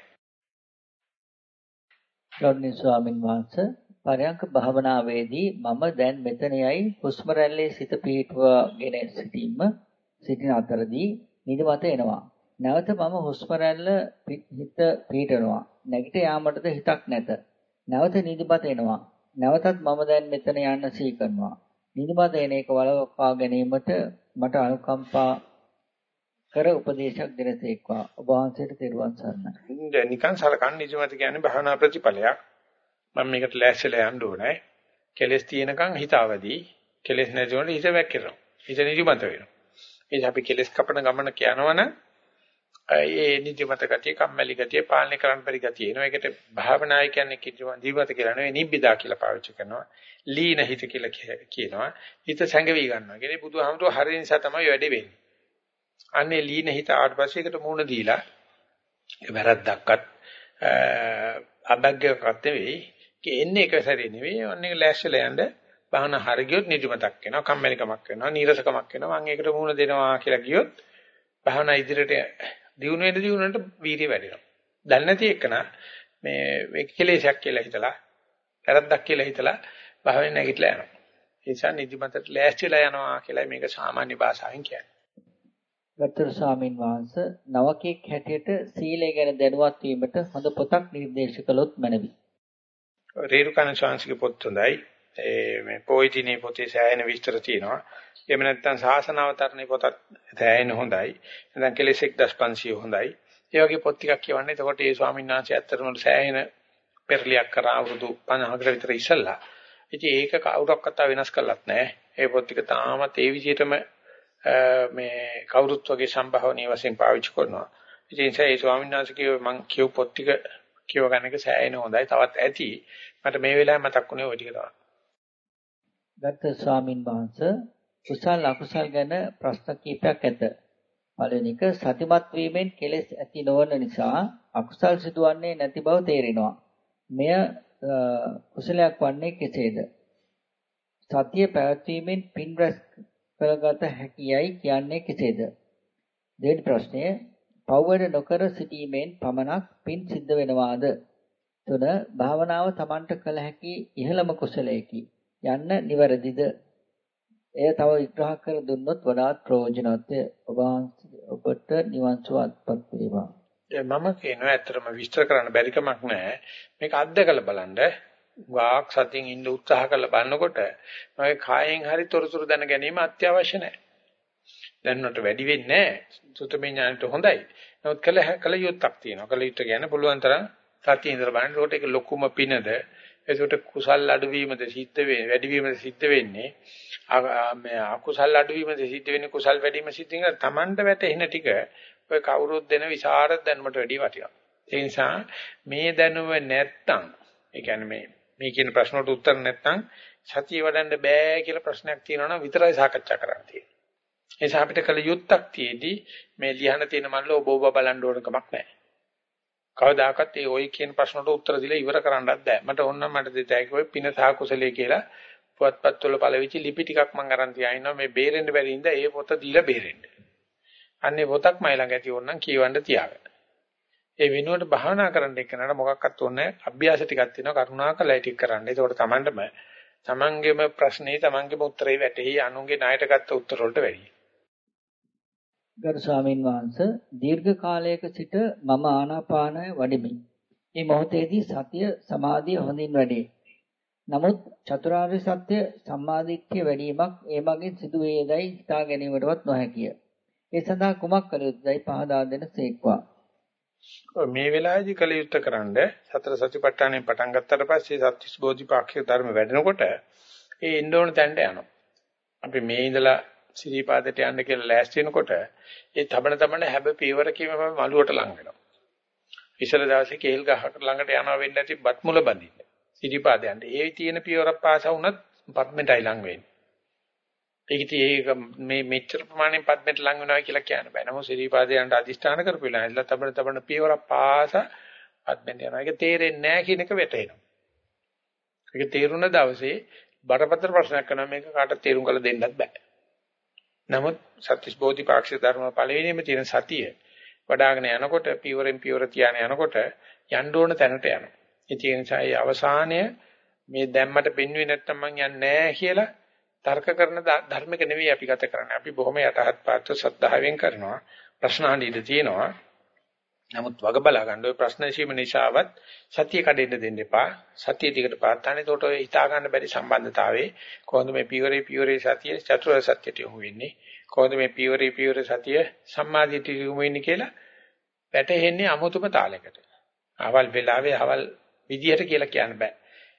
ගෞරවනීය ස්වාමින් වහන්සේ පරයන්ක භාවනාවේදී මම දැන් මෙතනයයි හුස්ම රැල්ලේ සිත පිහිටුවාගෙන සිටීම සිටින අතරදී නිදිමත එනවා. නැවත මම හුස්ම රැල්ල හිත පිහිටනවා. නැගිට යාමටද හිතක් නැත. නැවත නිදිමත එනවා. නැවතත් මම දැන් මෙතන යන්න සී කරනවා. නිදිමත එන එක වළක්වා ගැනීමට මට අනුකම්පා කර උපදේශක් දෙනසේක්වා ඔබ වහන්සේට තෙරුවන් සරණයි. දැන් නිකන් සලකන්නේ නිදිමත කියන්නේ භාවනා ප්‍රතිඵලයක්. මම මේකට ලෑස්තිලා යන්න ඕනේ. කෙලස් තියෙනකන් හිතවදී කෙලස් නැති වුණොත් හිත වැක්කිරෙනවා. හිත නිදිමත වෙනවා. ඒ අපි කෙලස් කපන ගමන කියනවනම් ඒ නිදිමත ගතිය, කම්මැලි ගතිය, පාලනය කරන්න බැරි ගතිය එනවා. ඒකට භාවනායි කියන්නේ කිදිම නිදිමත කියලා නෙවෙයි නිබ්බිදා කියලා පාවිච්චි කරනවා. ලීන හිත කියලා කියනවා. හිත සැඟවි ගන්නවා. කියන්නේ බුදුහාමුදුරුවෝ හරිය නිසා තමයි වැඩේ වෙන්නේ. අන්නේ ලීන හිත ආවට පස්සේ ඒකට මූණ දීලා වැරද්දක්වත් අබග්ගයක්වත් නෙවෙයි. එන්නේ එක සැරේ නෙවෙයි. අන්නේ ලෑස්තිලා යන්න බහන හරියොත් නිදිමතක් වෙනවා. කම්මැලිකමක් වෙනවා. නීරසකමක් වෙනවා. මම ඒකට මූණ දෙනවා කියලා කියොත් භාවනා ඉදිරියට දිනු වෙන දිනුනට වීර්ය වැඩෙනවා. දැන් නැති එකන මේ කෙලෙසක් කියලා හිතලා, වැරද්දක් කියලා හිතලා භාවයෙන් නැගිටලා යනවා. ඒ නිසා නිදිමතට ලෑස්තිලා යනවා කියලා මේක සාමාන්‍ය භාෂාවෙන් කියන්නේ. ගත්තර ස්වාමින් වහන්සේ නවකෙක් හැටියට සීලය ගැන දැනුවත් වීමට හොඳ පොතක් නිර්දේශ කළොත් මැනවි. රේරුකණ ශාන්සික පොත් හොඳයි. ඒ මේ පොයිටිනේ පොතේ සෑහෙන විස්තර තියෙනවා. එහෙම නැත්නම් සාසනාවතරණේ පොතත් සෑහෙන හොඳයි. නැත්නම් කෙලෙස් 1500 හොඳයි. ඒ වගේ පොත් ටිකක් කියවන්න. එතකොට ඒ ස්වාමීන් වහන්සේ ඇත්තටම සෑහෙන පෙරලියක් කරා අවුරුදු 50කට විතර ඉස්සෙල්ලා. ඉතින් ඒක කවුරක්වත් වෙනස් කළත් නැහැ. ඒ පොත් ටික තාමත් ඒ විදිහටම මේ කවුරුත් වගේ සම්භාවනීය වශයෙන් පාවිච්චි කරනවා. ඉතින් ඒ ස්වාමීන් වහන්සේ කියව මම කියව පොත් ටික කියව ගන්න එක සෑහෙන හොඳයි. තවත් ඇති. මට මේ වෙලාවේ මතක් වුණේ ওই ටික තමයි. ගත්ත ස්වාමින් වහන්සේ කුසල් අකුසල් ගැන ප්‍රශ්න කීපයක් ඇත. පළවෙනි එක සතිමත් වීමෙන් කෙලෙස් ඇති නොවන නිසා අකුසල් සිදුවන්නේ නැති බව තේරෙනවා. මෙය කුසලයක් වන්නේ කෙසේද? සතිය පැවැත්වීමෙන් පින් රැස් කරගත හැකියයි කියන්නේ කෙසේද? දෙවෙනි ප්‍රශ්නය පවවැඩ නොකර සිටීමෙන් පමණක් පින් සිද්ධ වෙනවාද? තුන භාවනාව Tamanට කළ හැකි ඉහළම කුසලයකි. යන්න නිවැරදිද? එය තව විග්‍රහ කර දුන්නොත් වඩාත් ප්‍රයෝජනවත් ඔබ ඔබට නිවන් සුව අත්පත් වේවා. මම කියනවා ඇත්තටම විස්තර කරන්න බැරි කමක් නැහැ. මේක අත්දකලා බලන්න. වාක් සතියෙන් ඉන්න උත්සාහ කරලා බලනකොට මගේ කායෙන් හරි තොරතුරු දැන ගැනීම අත්‍යවශ්‍ය නැහැ. දැනුණට වැඩි වෙන්නේ නැහැ. සුතමේ ඥානට හොඳයි. නමුත් කල කල යුත්තක් තියෙනවා. කල යුත්ත ගැන පුළුවන් තරම් සතිය ඉඳලා බලන්න. ඒකට ඒක ලොකුම පිනද ඒකට කුසල් අඩුවීමද සිද්ධ වෙන්නේ වැඩි වීමද සිද්ධ වෙන්නේ? මේ අකුසල් අඩුවීමද සිද්ධ වෙන්නේ කුසල් වැඩි වීම සිද්ධ වෙන තමන්ට වැටෙන ටික ඔය කවුරුත් දෙන විසරද දැනුමට වැඩි වටිනවා. ඒ නිසා මේ දැනුම නැත්තම් ඒ කියන්නේ මේ මේ කියන ප්‍රශ්නට උත්තර නැත්තම් සතිය වඩන්න බෑ කියලා ප්‍රශ්නයක් තියෙනවා නම් විතරයි සාකච්ඡා කරන්න තියෙන්නේ. ඒ නිසා අපිට කල යුත්තක් තියේදී මේ ලියහන තියෙන මල්ල ඔබ ඔබ බලන්න ඕන කමක් නැහැ. කවදාකවත් ඒ ওই කියන ප්‍රශ්නට උත්තර දීලා ඉවර කරන්නත් බෑ. මට ඕන නම් මට දෙතෑකි ඔය පින සහ කුසලයේ කියලා පුවත්පත් වල පළවිචි ලිපි ටිකක් මම අරන් තියාිනවා මේ බේරෙන්න බැරි ඉඳ ඒ පොත දීලා බේරෙන්න. අන්නේ පොතක් මයි ළඟ ඇති ඕනනම් කියවන්න තියාගන්න. ඒ වෙනුවට භාවනා කරන්න එක්කනට මොකක්වත් ඕනේ අභ්‍යාස ටිකක් තියෙනවා කරුණාකරලා ටික කරන්න. ඒකෝට Tamandම තමන්ගේම ප්‍රශ්නේ තමන්ගේම උත්තරේ වැටෙහි අනුන්ගේ ණයට ගත්ත උත්තර වලට වැඩියි. ගරු ස්වාමින් වහන්සේ දීර්ඝ කාලයක සිට මම ආනාපානය වඩිමි. මේ මොහොතේදී සතිය සමාධිය හොඳින් වැඩේ. නමුත් චතුරාර්ය සත්‍ය සම්මාදිට්ඨිය වැඩිවීමක් ඒ මගින් සිදු වේදයි හිතා ගැනීමටවත් නොහැකිය. ඒ සඳහා කුමක් කළ යුතුදයි පහදා දෙන සේක්වා. මේ වෙලාවේදී කළ යුත්තේ කරන්ඩ සතර සතිපට්ඨානෙ පටන් ගත්තට පස්සේ සත්‍විස් බෝධිපාක්ෂික ධර්ම වැඩෙනකොට ඒ එන්න ඕන තැනට යනවා. අපි මේ ඉඳලා සිරිපාදයට යන්න කියලා ලෑස්ති වෙනකොට ඒ තබන තබන හැබ පීවර කීම මලුවට ලං වෙනවා. ඉසල දවසේ කේල් ගහකට ළඟට යනවා වෙන්නේ නැති බත් මුල බඳින්න. සිරිපාදයන්ට ඒ තියෙන පීවරක් පාස වුණත් පත්මෙටයි ලං වෙන්නේ. ඒක ඉතින් ඒක මේ මෙච්චර ප්‍රමාණයෙන් පත්මෙට ලං වෙනවා කියලා කියන්න බෑ. නමුත් සිරිපාදයන්ට අදිෂ්ඨාන කරපු වෙලාවෙ තබන තබන පීවරක් පාස පත්මෙට යනවා. ඒක තේරෙන්නේ නැහැ කියන එක වැටහෙනවා. ඒක තේරුණ දවසේ බරපතල ප්‍රශ්නයක් කරනවා මේක කාටවත් තේරුම් කරලා දෙන්නත් බෑ. නමුත් සත්‍විස් බෝධිපාක්ෂික ධර්ම පළවෙනිම තියෙන සතිය වඩ아가න යනකොට පියවරෙන් පියවර තියාන යනකොට යන්න ඕන තැනට යනවා. ඒ නිසා ඒ අවසානය මේ දැම්මට පෙන්වෙන්නේ නැත්තම් මං යන්නේ නැහැ කියලා තර්ක කරන ධර්මක නෙවෙයි අපි ගත කරන්නේ. අපි බොහොම යටහත් පාත්ව සද්ධාවෙන් කරනවා. ප්‍රශ්න අහන්න ඉඩ තියෙනවා. නමුත් වග බලා ගන්න ඔය ප්‍රශ්න ඇසීම නිසාවත් සතිය කඩෙන්න දෙන්න එපා. සතිය දිකට පාත්තන්නේ. ඒකට ඔය හිතා ගන්න බැරි සම්බන්ධතාවයේ කොහොමද මේ පියවරේ පියවරේ සතිය චතුරාර්ය සත්‍යයට යොමු වෙන්නේ? කොහොමද මේ පියවරේ පියවරේ සතිය සම්මාදිටිය යොමු වෙන්නේ කියලා වැටෙන්නේ අමුතුම තාලයකට. අවල් වෙලාවේ අවල් විදියට කියලා කියන්න බෑ.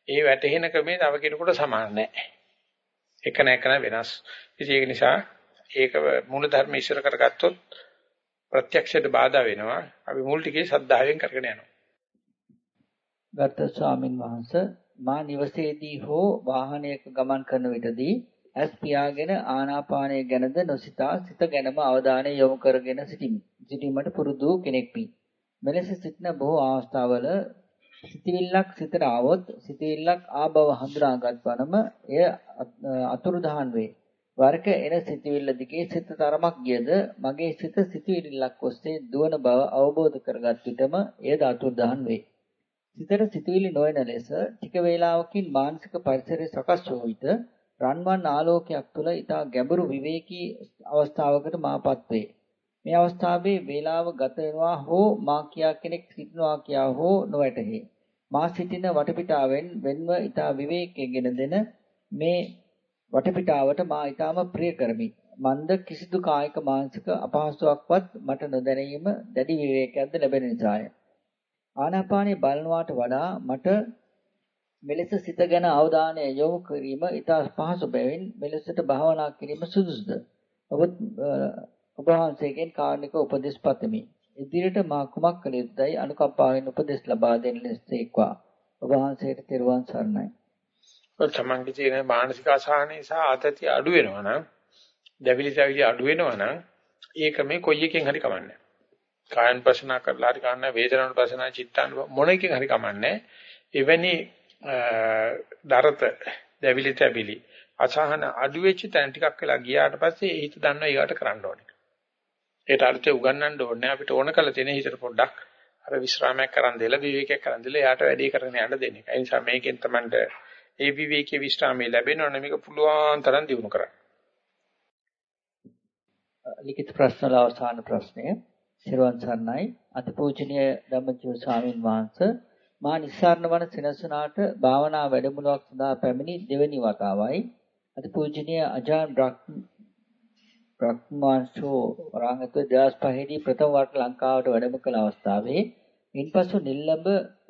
ඒ වැටෙන ක්‍රමේ තව කෙනෙකුට සමාන නැහැ. එක නැකන වෙනස්. ඒක නිසා ඒක මූල ධර්ම ඉස්සර කරගත්තොත් ප්‍රත්‍යක්ෂයට බාධා වෙනවා. අපි මුල් ටිකේ සද්ධායෙන් කරගෙන යනවා. ගත ස්වාමින් වහන්සේ මා නිවසේදී හෝ වාහනයක ගමන් කරන විටදී ඇස් පියාගෙන ආනාපානය ගැනද නොසිතා සිත ගැනම අවධානය යොමු කරගෙන සිටිමි. සිටීමට පුරුදු කෙනෙක් වී. මෙලෙස සිටින බොහෝ අවස්ථාවල සිතවිල්ලක් සිතට ආවොත් සිතවිල්ලක් ආබව හඳුනාගත් වනම එය අතුරුදහන් වේ. වරක එන සිතවිල්ල දිගේ සිත තරමක් ගියද මගේ සිත සිතවිල්ලක් ඔස්සේ දුවන බව අවබෝධ කරගත් විටම එය අතුරුදහන් වේ. සිතට සිතවිලි නොවන ලෙස ටික වේලාවකින් මානසික පරිසරය සකස් වූ විට රන්වන් ආලෝකයක් තුළ ඊටා ගැඹුරු විවේකී අවස්ථාවකට මාපත් වේ. මේ අවස්ථාවේ වේලාව ගත වෙනවා හෝ මා කියා කෙනෙක් සිටිනවා කියා හෝ නොවැටහි. මා සිටින වටපිටාවෙන් වෙන්ව ඊටා විවේකයෙන් දෙන මේ වටපිටාවට මා ඊටාම ප්‍රිය කරමි. මන්ද කිසිදු කායික මානසික අපහසුාවක්වත් මට නොදැනීම දැඩි විවේකයක්ද ලැබෙන නිසාය. ආනාපානේ බලනවාට වඩා මට මෙලෙස සිත ගැන අවධානය යොමු කිරීම ඉතා පහසු බැවින් මෙලෙසට භාවනා කිරීම සුදුසුද? ඔබ ඔබ වහන්සේගෙන් කාරණික උපදෙස් පතමි. ඉදිරියට මා කුමක් කළ යුතුදයි අනුකම්පාවෙන් උපදෙස් ලබා දෙන්න ලෙසේක්වා. ඔබ වහන්සේට තෙරුවන් සරණයි. තමන්ගේ තියෙන මානසික අසහනය සහ ආතතිය අඩු වෙනවා නම්, දැවිලි දැවිලි අඩු වෙනවා නම් ඒක මේ කොයි එකෙන් හරි කමන්නේ. කායන පසනා කරලා හරි කමන්නේ වේදනාන පසනා චිත්තාන මොන එකෙන් හරි කමන්නේ. එවැනි දරත දැවිලි තැබිලි අසහන අඩු වෙච්ච තැන ටිකක් වෙලා ගියාට පස්සේ හිත දන්නවා ඊගාට කරන්න ඕනේ. ඒට අර්ථය උගන්වන්න ඕනේ අපිට ඕන කළ තියෙන හිතට පොඩ්ඩක් අර විශ්‍රාමයක් කරන් දෙලා විවේකයක් කරන් දෙලා එයාට වැඩේ කරගෙන යන්න දෙන්න. ඒ නිසා මේකෙන් තමයි ඒ විවේකී විශ්‍රාමයේ ලැබෙනවනේ මේක පුළුවන් තරම් දිනු කරන්න. ලිඛිත ප්‍රශ්න අවසාන ප්‍රශ්නය. සිරුවන් සර්ණයි. අතිපූජනීය ධම්මජීව ස්වාමින් වහන්සේ මා නිස්සාරණ වන සෙනසුනාට භාවනා වැඩමුළුවක් සඳහා පැමිණි දෙවැනි වතාවයි. අතිපූජනීය අජාන් බ්‍රහ්මාංශෝ වරාංගත 2005 දී ප්‍රථම වරට ලංකාවට වැඩම කළ අවස්ථාවේ ඉන්පසු නිල්ලඹ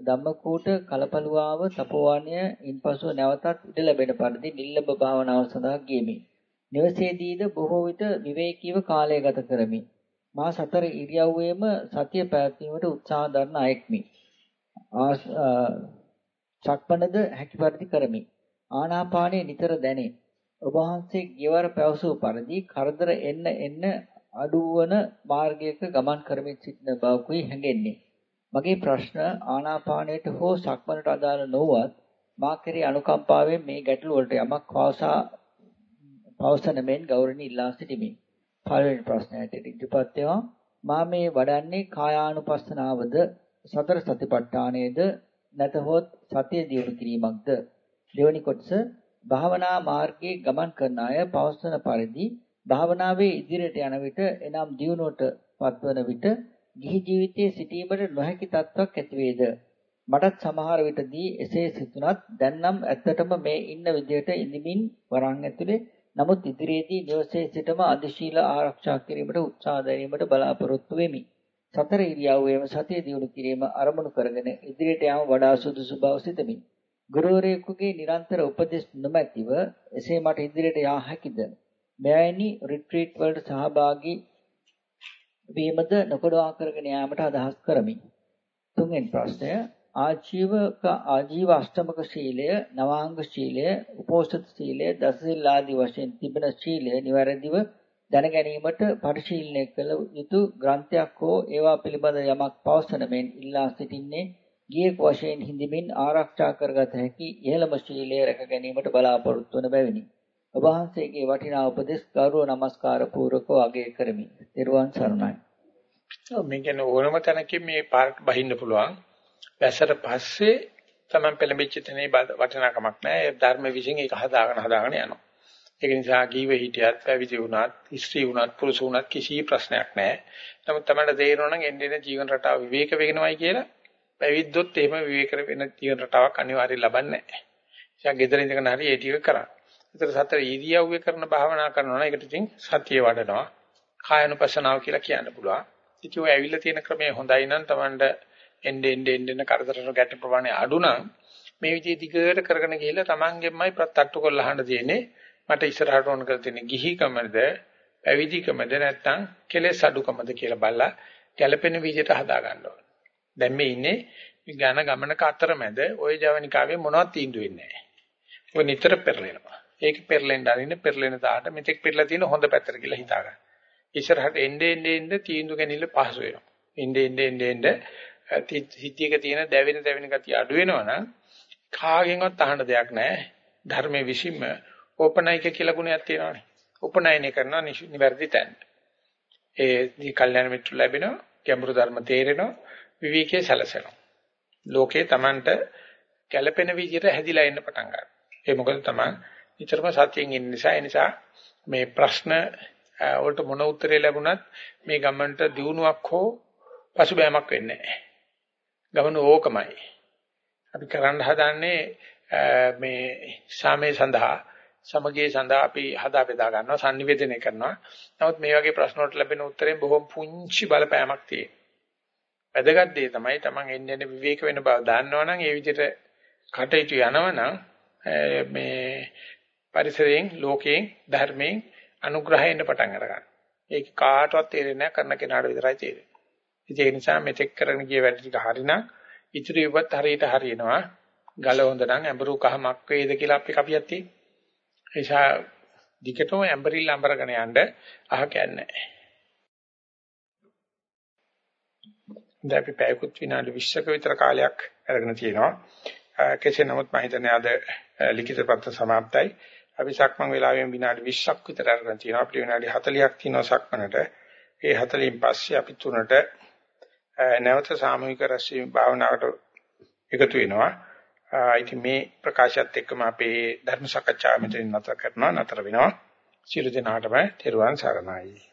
ධම්මකූට කලපලුවාව තපෝවණය ඉන්පසු නැවතත් ඉඩ ලැබෙන පරිදි නිල්ලඹ භාවනාව සඳහා ගියමි. නිවසේදීද බොහෝ විට විවේකීව කාලය ගත කරමි. මා සතර ඉරියව්වේම සතිය පැවැත්වීමට උත්සාහ දරන අයෙක්මි. සක්මණද හැකි පරිදි කරමි. ආනාපානයේ නිතර දැනේ. ඔබ වහන්සේ ගියවර පැවසූ පරිදි කරදර එන්න එන්න අඩුවන මාර්ගයක ගමන් කරමින් සිටින බවකුයි හැඟෙන්නේ. මගේ ප්‍රශ්න ආනාපානයට හෝ සක්මණට අදාළ නොවුවත් මා කෙරේ අනුකම්පාවෙන් මේ ගැටළු වලට යමක් වාසා පවසන මෙන් ගෞරවණීය ඉල්ලා සිටිමි. පළවෙනි ප්‍රශ්නයට ඉදිරිපත් වෙනවා මා මේ වඩන්නේ කායානුපස්සනාවද සතර සතිපට්ඨානයේද නැතහොත් සතිය දියුණු කිරීමක්ද දෙවැනි කොටස භාවනා මාර්ගයේ ගමන් කරන අය පවසන පරිදි භාවනාවේ ඉදිරියට යන විට එනම් දියුණුවට පත්වන විට ගිහි ජීවිතයේ සිටීමට නොහැකි තත්ත්වයක් ඇති වේද මටත් සමහර විටදී එසේ සිතුනත් දැන් නම් ඇත්තටම මේ ඉන්න විදියට ඉඳමින් වරන් ඇතුලේ නමුත් ඉදිරියේදී නිවසේ සිටම අධිශීල ආරක්ෂා කිරීමට උත්සාහ දැරීමට බලාපොරොත්තු වෙමි. සතර ඉරියව්වේම සතිය දියුණු කිරීම අරමුණු කරගෙන ඉදිරියට යාම වඩා සුදුසු බව සිතමි. ගුරුවරයෙකුගේ නිරන්තර උපදෙස් නොමැතිව එසේ මට ඉදිරියට යා හැකිද? මෙවැනි රිට්‍රීට් වලට සහභාගී වීමද නොකඩවා කරගෙන යාමට අදහස් කරමි. තුන්වෙනි ප්‍රශ්නය ආජීවක ආජීව අෂ්ටමක ශීලය නවාංග ශීලය උපෝසත ශීලය දසසිල් ආදී වශයෙන් තිබෙන ශීලය નિවැරදිව දැන ගැනීමට පරිශීලනය කළ යුතු ග්‍රන්ථයක් හෝ ඒවා පිළිබඳ යමක් පවසන මෙන් ඉල්ලා සිටින්නේ ගියෙක් වශයෙන් හිඳමින් ආරක්ෂා කරගත හැකි ඉහළම ශීලය රැක ගැනීමට බලාපොරොත්තු වන බැවිනි. ඔබ වහන්සේගේ වටිනා උපදෙස් ගෞරව නමස්කාර පූර්වකව අගය කරමි. ත්වන් සරණයි. මේ කියන්නේ ඕනම තැනකින් මේ පාර්ක් බහින්න පුළුවන්. වැසට පස්සේ තමයි පෙළඹිච්ච තැනේ වටිනාකමක් නැහැ. ඒ ධර්ම විශ්ින් ඒක හදාගෙන හදාගෙන යනවා. ඒක නිසා ජීව හිටියත් පැවිදි වුණත්, ස්ත්‍රී වුණත්, පුරුෂ වුණත් කිසි ප්‍රශ්නයක් නැහැ. නමුත් තමයි තේරෙනවා නම් එන්නේ ජීවන රටාව විවේක වෙගෙනවයි කියලා පැවිද්දොත් එහෙම විවේක වෙන ජීවන රටාවක් අනිවාර්යයෙන් ලබන්නේ නැහැ. එයා ගෙදර ඉඳගෙන හරි ඒ ටික කරා. ඒතර සතර ඉරියව්වේ කරන භාවනා කරනවා නම් ඒකට ඉතින් සතිය වඩනවා. කායනුපස්සනාව කියලා කියන්න පුළුවන්. ඉතින් ඔය ඇවිල්ලා තියෙන ක්‍රමය හොඳයි නම් Tamanට එන්න එන්න එන්න කරදරන ගැට ප්‍රමාණය අඩු නම් මේ විදිහේ දිගට කරගෙන ගිහිල්ලා Tamanගෙන්මයි ප්‍රත්‍යක්ෂ කරලා අහන්න තියෙන්නේ මට ඉස්සරහට ඕන කරලා තියෙන්නේ ගිහිකමද පැවිදිකමද නැත්නම් කෙලෙස් අඩුකමද කියලා බලලා ගැළපෙන විදිහට හදා ගන්න ඕන. දැන් මේ ඉන්නේ මේ ඝන ගමනක අතරමැද ওই ජවනිකාවේ මොනවද තීන්දුව වෙන්නේ නැහැ. ඔය නිතර පෙරලෙනවා. ඒක පෙරලෙන්න අරින්න පෙරලෙන දාට මෙතෙක් පෙරලා තියෙන හොඳ පැත්තට කියලා හිතා ගන්න. ඉස්සරහට එන්නේ එන්නේ එන්නේ තීන්දුව ගැනීම පහසු වෙනවා. එන්නේ එන්නේ එන්නේ හිතියක තියෙන දැවෙන දැවෙන ගතිය අඩු වෙනවනම් කාගෙන්වත් අහන්න දෙයක් නැහැ. ධර්මයේ විසින්ම ඕපනයික කියලා ගුණයක් තියෙනවානේ. උපනයනය කරනවා නිවැරදි තැන. ඒ දී කල්යනා මිත්‍ර ලැබෙනවා, ගැඹුරු ධර්ම තේරෙනවා, විවේකයේ සැලසෙනවා. ලෝකේ Tamanට ගැළපෙන විදිහට හැදිලා එන්න පටන් ගන්නවා. ඒ මොකද තමයි නිතරම සත්‍යයෙන් ඉන්න නිසා ඒ නිසා මේ ප්‍රශ්න වලට මොන උත්තරේ ලැබුණත් මේ ගමන්ට දියුණුවක් හෝ පසුබෑමක් වෙන්නේ නැහැ. ගමන ඕකමයි. අපි කරන්න හදන්නේ මේ සාමයේ සඳහා සමගිය සඳහා අපි හදා බෙදා ගන්නවා sannivedana කරනවා. නමුත් මේ වගේ ප්‍රශ්න වලට ලැබෙන උත්තරෙන් බොහොම පුංචි බලපෑමක් තියෙනවා. වැදගත් දේ තමයි Taman එන්නේ එන්නේ විවේක වෙන බව දන්නවනම් ඒ විදිහට කටයුතු යනවනම් මේ පරිසරයෙන් ලෝකයෙන් ධර්මයෙන් අනුග්‍රහයෙන් පටන් අරගන්න. ඒක කාටවත් තේරෙන්නේ නැහැ කරන කෙනාට විතරයි තේරෙන්නේ. ඒ නිසා මෙතෙක් කරගෙන ගිය වැඩ ටික හරිනම් ඉතුරු ඉවත් හරියට හරියනවා. ගල හොඳ නම් ඇඹරු කහමක් වේද කියලා අපි කපියක් තියෙනවා. ඒ නිසා දිගටම ඇඹරිල්ල අඹරගෙන යන්න අහ කියන්නේ නැහැ. දැන් අපි පැයකුත් විනාඩි 20ක විතර කාලයක් අරගෙන තියෙනවා. කෙසේ නමුත් මම හිතන්නේ අද ලිඛිත පත්‍ර સમાප්තයි. අපි සක්මන් වෙලාවෙන් විනාඩි 20ක් විතර අරගෙන තියෙනවා. අපිට විනාඩි 40ක් තියෙනවා සක්මනට. ඒ 40න් පස්සේ අපි තුනට නැවත සාමූහික රැස්වීම භාවනාවට එකතු වෙනවා. ඉතින් මේ ප්‍රකාශයත් එක්කම අපේ ධර්ම සාකච්ඡාව මෙතන නතර කරනවා නතර වෙනවා. සියලු දෙනාටම තෙරුවන් සරණයි.